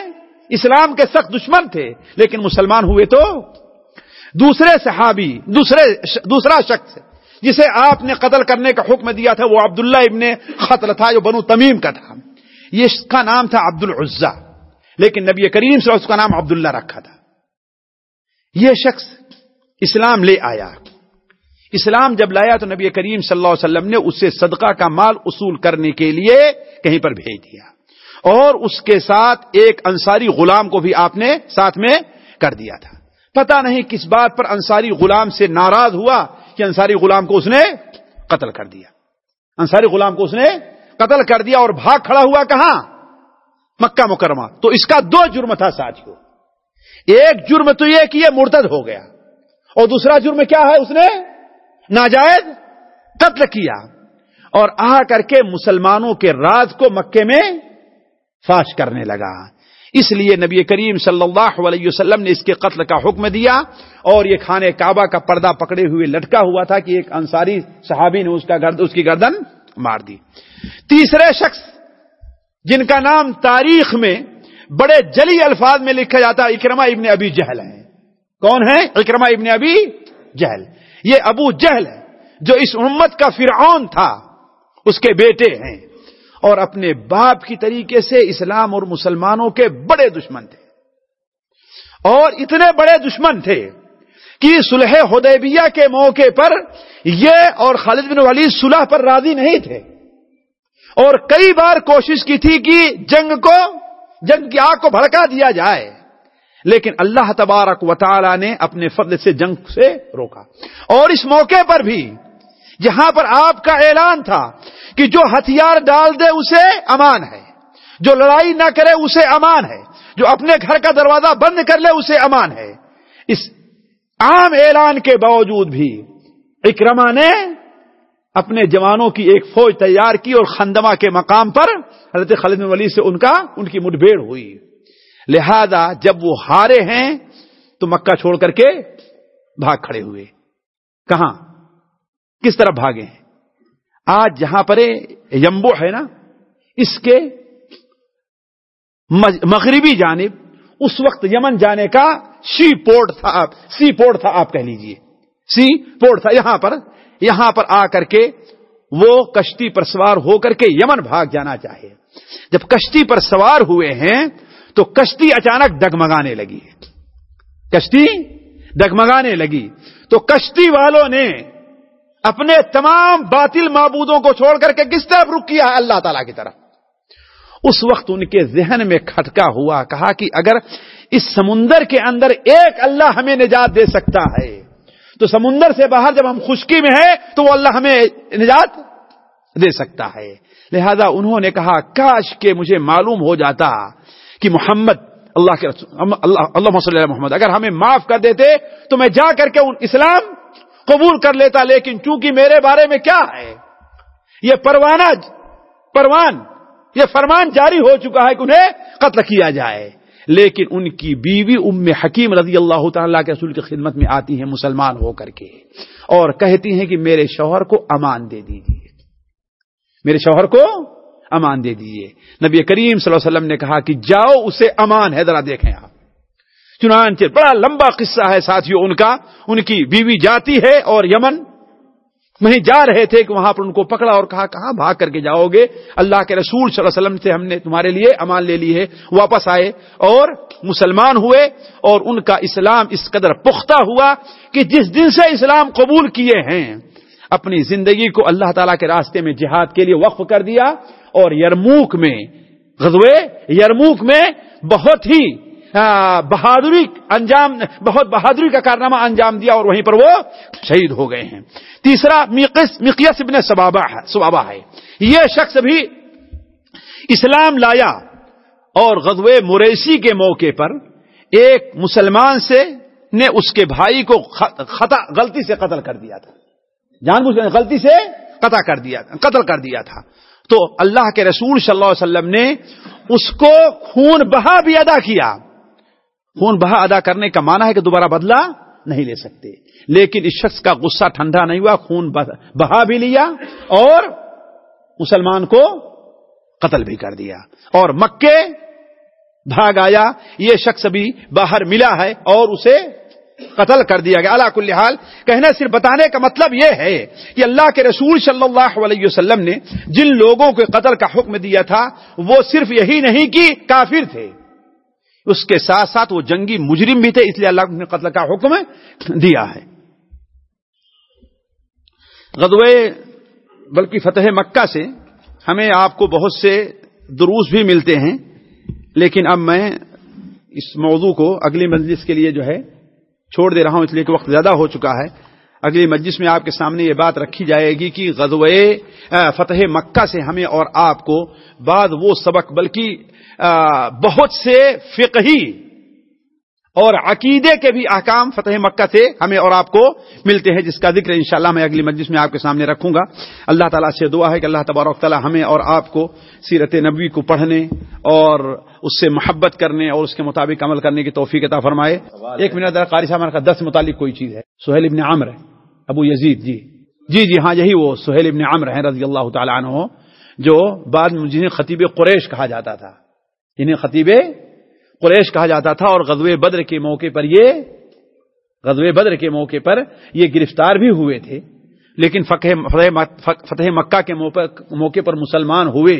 [SPEAKER 1] اسلام کے سخت دشمن تھے، لیکن مسلمان ہوئے تو دوسرے صحابی، دوسرے دوسرا شخص جسے آپ نے قتل کرنے کا حکم دیا تھا، وہ عبداللہ ابن قتل تھا، جو بنو تمیم کا تھا۔ یہ اس کا نام تھا عبد العزا لیکن نبی کریم سے اس کا نام عبداللہ رکھا تھا۔ یہ شخص اسلام لے آیا۔ اسلام جب لایا تو نبی کریم صلی اللہ علیہ وسلم نے اسے صدقہ کا مال اصول کرنے کے لیے کہیں پر بھیج دیا۔ اور اس کے ساتھ ایک انصاری غلام کو بھی آپ نے ساتھ میں کر دیا تھا۔ پتا نہیں کس بات پر انصاری غلام سے ناراض ہوا کہ انصاری غلام کو اس نے قتل کر دیا۔ انصاری غلام کو اس نے قتل کر دیا اور بھاگ کھڑا ہوا کہاں؟ مکہ مکرمہ۔ تو اس کا دو جرم تھا ساتھیوں ایک جرم تو یہ کہ یہ مرتد ہو گیا اور دوسرا جرم کیا ہے؟ اس نے ناجائز قتل کیا۔ اور آ کر کے مسلمانوں کے راز کو مکے میں فاش کرنے لگا۔ اس لیے نبی کریم صلی اللہ علیہ وسلم نے اس کے قتل کا حکم دیا اور یہ کھانے کعبہ کا پردہ پکڑے ہوئے لٹکا ہوا تھا کہ ایک انصاری صحابی نے اس کا گرد اس کی گردن مار دی۔ تیسرے شخص، جن کا نام تاریخ میں بڑے جلی الفاظ میں لکھا جاتا ہے اکرما ابن ابی جہل ہے کون ہے اکرما ابن ابی جہل۔ یہ ابو جہل ہے جو اس امت کا فرعون تھا، اس کے بیٹے ہیں۔ اور اپنے باپ کی طریقے سے اسلام اور مسلمانوں کے بڑے دشمن تھے۔ اور اتنے بڑے دشمن تھے کہ سلح حدیبیہ کے موقع پر یہ اور خالد بن ولید صلح پر راضی نہیں تھے۔ اور کئی بار کوشش کی تھی کہ جنگ کو، جنگ کی آگ کو بھڑکا دیا جائے۔ لیکن اللہ تبارک و تعالی نے اپنے فضل سے جنگ سے روکا۔ اور اس موقع پر بھی جہاں پر آپ کا اعلان تھا کہ جو ہتھیار ڈال دے اسے امان ہے، جو لڑائی نہ کرے اسے امان ہے، جو اپنے گھر کا دروازہ بند کر لے اسے امان ہے۔ اس عام اعلان کے باوجود بھی اکرما نے اپنے جوانوں کی ایک فوج تیار کی اور خندما کے مقام پر حضرت خالد ولی سے ان کا، ان کی مٹبھیڑ ہوئی۔ لہذا جب وہ ہارے ہیں تو مکہ چھوڑ کر کے بھاگ کھڑے ہوئے۔ کہاں؟ کس طرف بھاگے ہیں؟ آج جہاں پر یمبو ہے نا، اس کے مغربی جانب، اس وقت یمن جانے کا سی پورٹ تھا سی پورٹ تھا آپ کہہ لیجیے۔ سی پورٹ تھا یہاں پر یہاں پر آ کر کے وہ کشتی پر سوار ہو کر کے یمن بھاگ جانا چاہے۔ جب کشتی پر سوار ہوئے ہیں، تو کشتی اچانک ڈگمگانے لگی۔ کشتی ڈگمگانے لگی۔ تو کشتی والوں نے اپنے تمام باطل معبودوں کو چھوڑ کر کے کس طرف رک کیا ہے اللہ تعالی کی طرف؟ اس وقت ان کے ذہن میں کھٹکا ہوا، کہا کہ اگر اس سمندر کے اندر ایک اللہ ہمیں نجات دے سکتا ہے، تو سمندر سے باہر جب ہم خشکی میں ہیں، تو وہ اللہ ہمیں نجات دے سکتا ہے۔ لہذا انہوں نے کہا، کاش کہ مجھے معلوم ہو جاتا کہ محمد اللہ کے اللہ اللہ صلی محمد اگر ہمیں معاف کر دیتے، تو میں جا کر کے اسلام قبول کر لیتا، لیکن چونکہ میرے بارے میں کیا ہے؟ یہ پروانہ، پروان، یہ فرمان جاری ہو چکا ہے کہ انہیں قتل کیا جائے۔ لیکن ان کی بیوی ام حکیم رضی اللہ تعالیٰ کے رسول کی خدمت میں آتی ہیں مسلمان ہو کر کے اور کہتی ہیں کہ میرے شوہر کو امان دے دیجیے میرے شوہر کو امان دے دیجیے نبی کریم صلی اللہ علیہ وسلم نے کہا کہ جاؤ، اسے امان ہے۔ ذرا دیکھیں آپ۔ چنانچہ بڑا لمبا قصہ ہے ساتھیوں ان کا، ان کی بیوی جاتی ہے اور یمن وہیں جا رہے تھے کہ وہاں پر ان کو پکڑا اور کہا، کہاں بھاگ کر کے جاؤ گے؟ اللہ کے رسول صلی اللہ علیہ وسلم سے ہم نے تمہارے لیے امان لے لی ہے، واپس آئے اور مسلمان ہوئے اور ان کا اسلام اس قدر پختہ ہوا کہ جس دن سے اسلام قبول کیے ہیں، اپنی زندگی کو اللہ تعالی کے راستے میں جہاد کے لیے وقف کر دیا اور یرموک میں، غزوے یرموک میں بہت ہی بہادری انجام، بہت بہادری کا کارنامہ انجام دیا اور وہیں پر وہ شہید ہو گئے ہیں۔ تیسرا مقیس ابن سبابا ہے یہ شخص بھی اسلام لایا اور غزوے مریسی کے موقع پر ایک مسلمان سے نے اس کے بھائی کو خطا، غلطی سے قتل کر دیا تھا۔ جان بوجھ غلطی سے قطع کر دیا، قتل کر دیا تھا۔ تو اللہ کے رسول صلی اللہ علیہ وسلم نے اس کو خون بہا بھی ادا کیا۔ خون بہا ادا کرنے کا معنی ہے کہ دوبارہ بدلہ نہیں لے سکتے۔ لیکن اس شخص کا غصہ ٹھنڈا نہیں ہوا، خون بہا بھی لیا اور مسلمان کو قتل بھی کر دیا۔ اور مکے بھاگ آیا۔ یہ شخص بھی باہر ملا ہے اور اسے قتل کر دیا گیا۔ اللہ کل حال، کہنا صرف بتانے کا مطلب یہ ہے کہ اللہ کے رسول صلی اللہ علیہ وسلم نے جن لوگوں کو قتل کا حکم دیا تھا، وہ صرف یہی نہیں کہ کافر تھے۔ اس کے ساتھ ساتھ وہ جنگی مجرم بھی تھے، اس لیے اللہ نے قتل کا حکم دیا ہے۔ غزوے بلکہ فتح مکہ سے ہمیں آپ کو بہت سے دروس بھی ملتے ہیں، لیکن اب میں اس موضوع کو اگلی مجلس کے لیے جو ہے چھوڑ دے رہا ہوں، اس لیے کہ وقت زیادہ ہو چکا ہے۔ اگلی مجلس میں آپ کے سامنے یہ بات رکھی جائے گی کہ غزوے فتح مکہ سے ہمیں اور آپ کو بعد وہ سبق بلکہ بہت سے فقہی اور عقیدے کے بھی احکام فتح مکہ سے ہمیں اور آپ کو ملتے ہیں، جس کا ذکر انشاءاللہ میں اگلی مجلس میں آپ کے سامنے رکھوں گا۔ اللہ تعالیٰ سے دعا ہے کہ اللہ تبارک تعالیٰ ہمیں اور آپ کو سیرت نبوی کو پڑھنے اور اس سے محبت کرنے اور اس کے مطابق عمل کرنے کی توفیق عطا فرمائے۔ ایک منٹ قاری صاحب کا دس متعلق کوئی چیز ہے؟ سہیل ابن عامر ہے، ابو یزید جی۔ جی جی ہاں یہی وہ سہیل ابن عامر ہیں، رضی اللہ تعالیٰ عنہ، جو بعد میں جنہیں خطیب قریش کہا جاتا تھا۔ جنہیں خطیب قریش کہا جاتا تھا اور غزوہ بدر کے موقع پر یہ غزوہ بدر کے موقع پر یہ گرفتار بھی ہوئے تھے۔ لیکن فتح مکہ کے موقع پر مسلمان ہوئے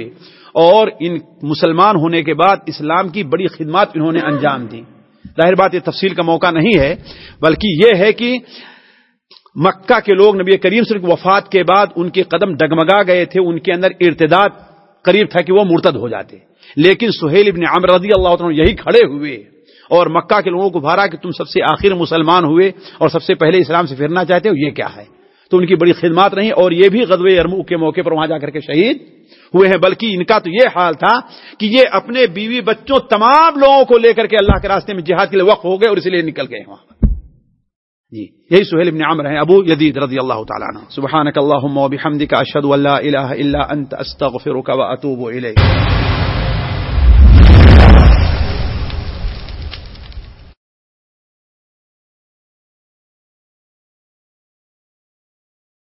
[SPEAKER 1] اور ان مسلمان ہونے کے بعد اسلام کی بڑی خدمات انہوں نے انجام دی۔ ظاہر بات یہ تفصیل کا موقع نہیں ہے، بلکہ یہ ہے کہ مکہ کے لوگ نبی کریم صلی وفات کے بعد ان کے قدم ڈگمگا گئے تھے، ان کے اندر ارتداد قریب تھا کہ وہ مرتد ہو جاتے۔ لیکن سہیل ابن عمر رضی اللہ عنہ یہی کھڑے ہوئے اور مکہ کے لوگوں کو بھارا کہ تم سب سے آخر مسلمان ہوئے اور سب سے پہلے اسلام سے پھرنا چاہتے ہو، یہ کیا ہے؟ تو ان کی بڑی خدمات رہی اور یہ بھی غزوہ ارمو کے موقع پر وہاں جا کر کے شہید ہوئے ہیں۔ بلکہ ان کا تو یہ حال تھا کہ یہ اپنے بیوی بچوں تمام لوگوں کو لے کر کے اللہ کے راستے میں جہاد کے لیے وقف ہو گئے اور اسی لیے نکل گئے وہاں۔ جی یہی سہیل ابن عمر ہیں، ابو یدید رضی اللہ تعالیٰ عنہ۔ سبحانک اللہم و بحمدک، اشہد ان لا الہ الا انت، استغفرک و اتوب الیک۔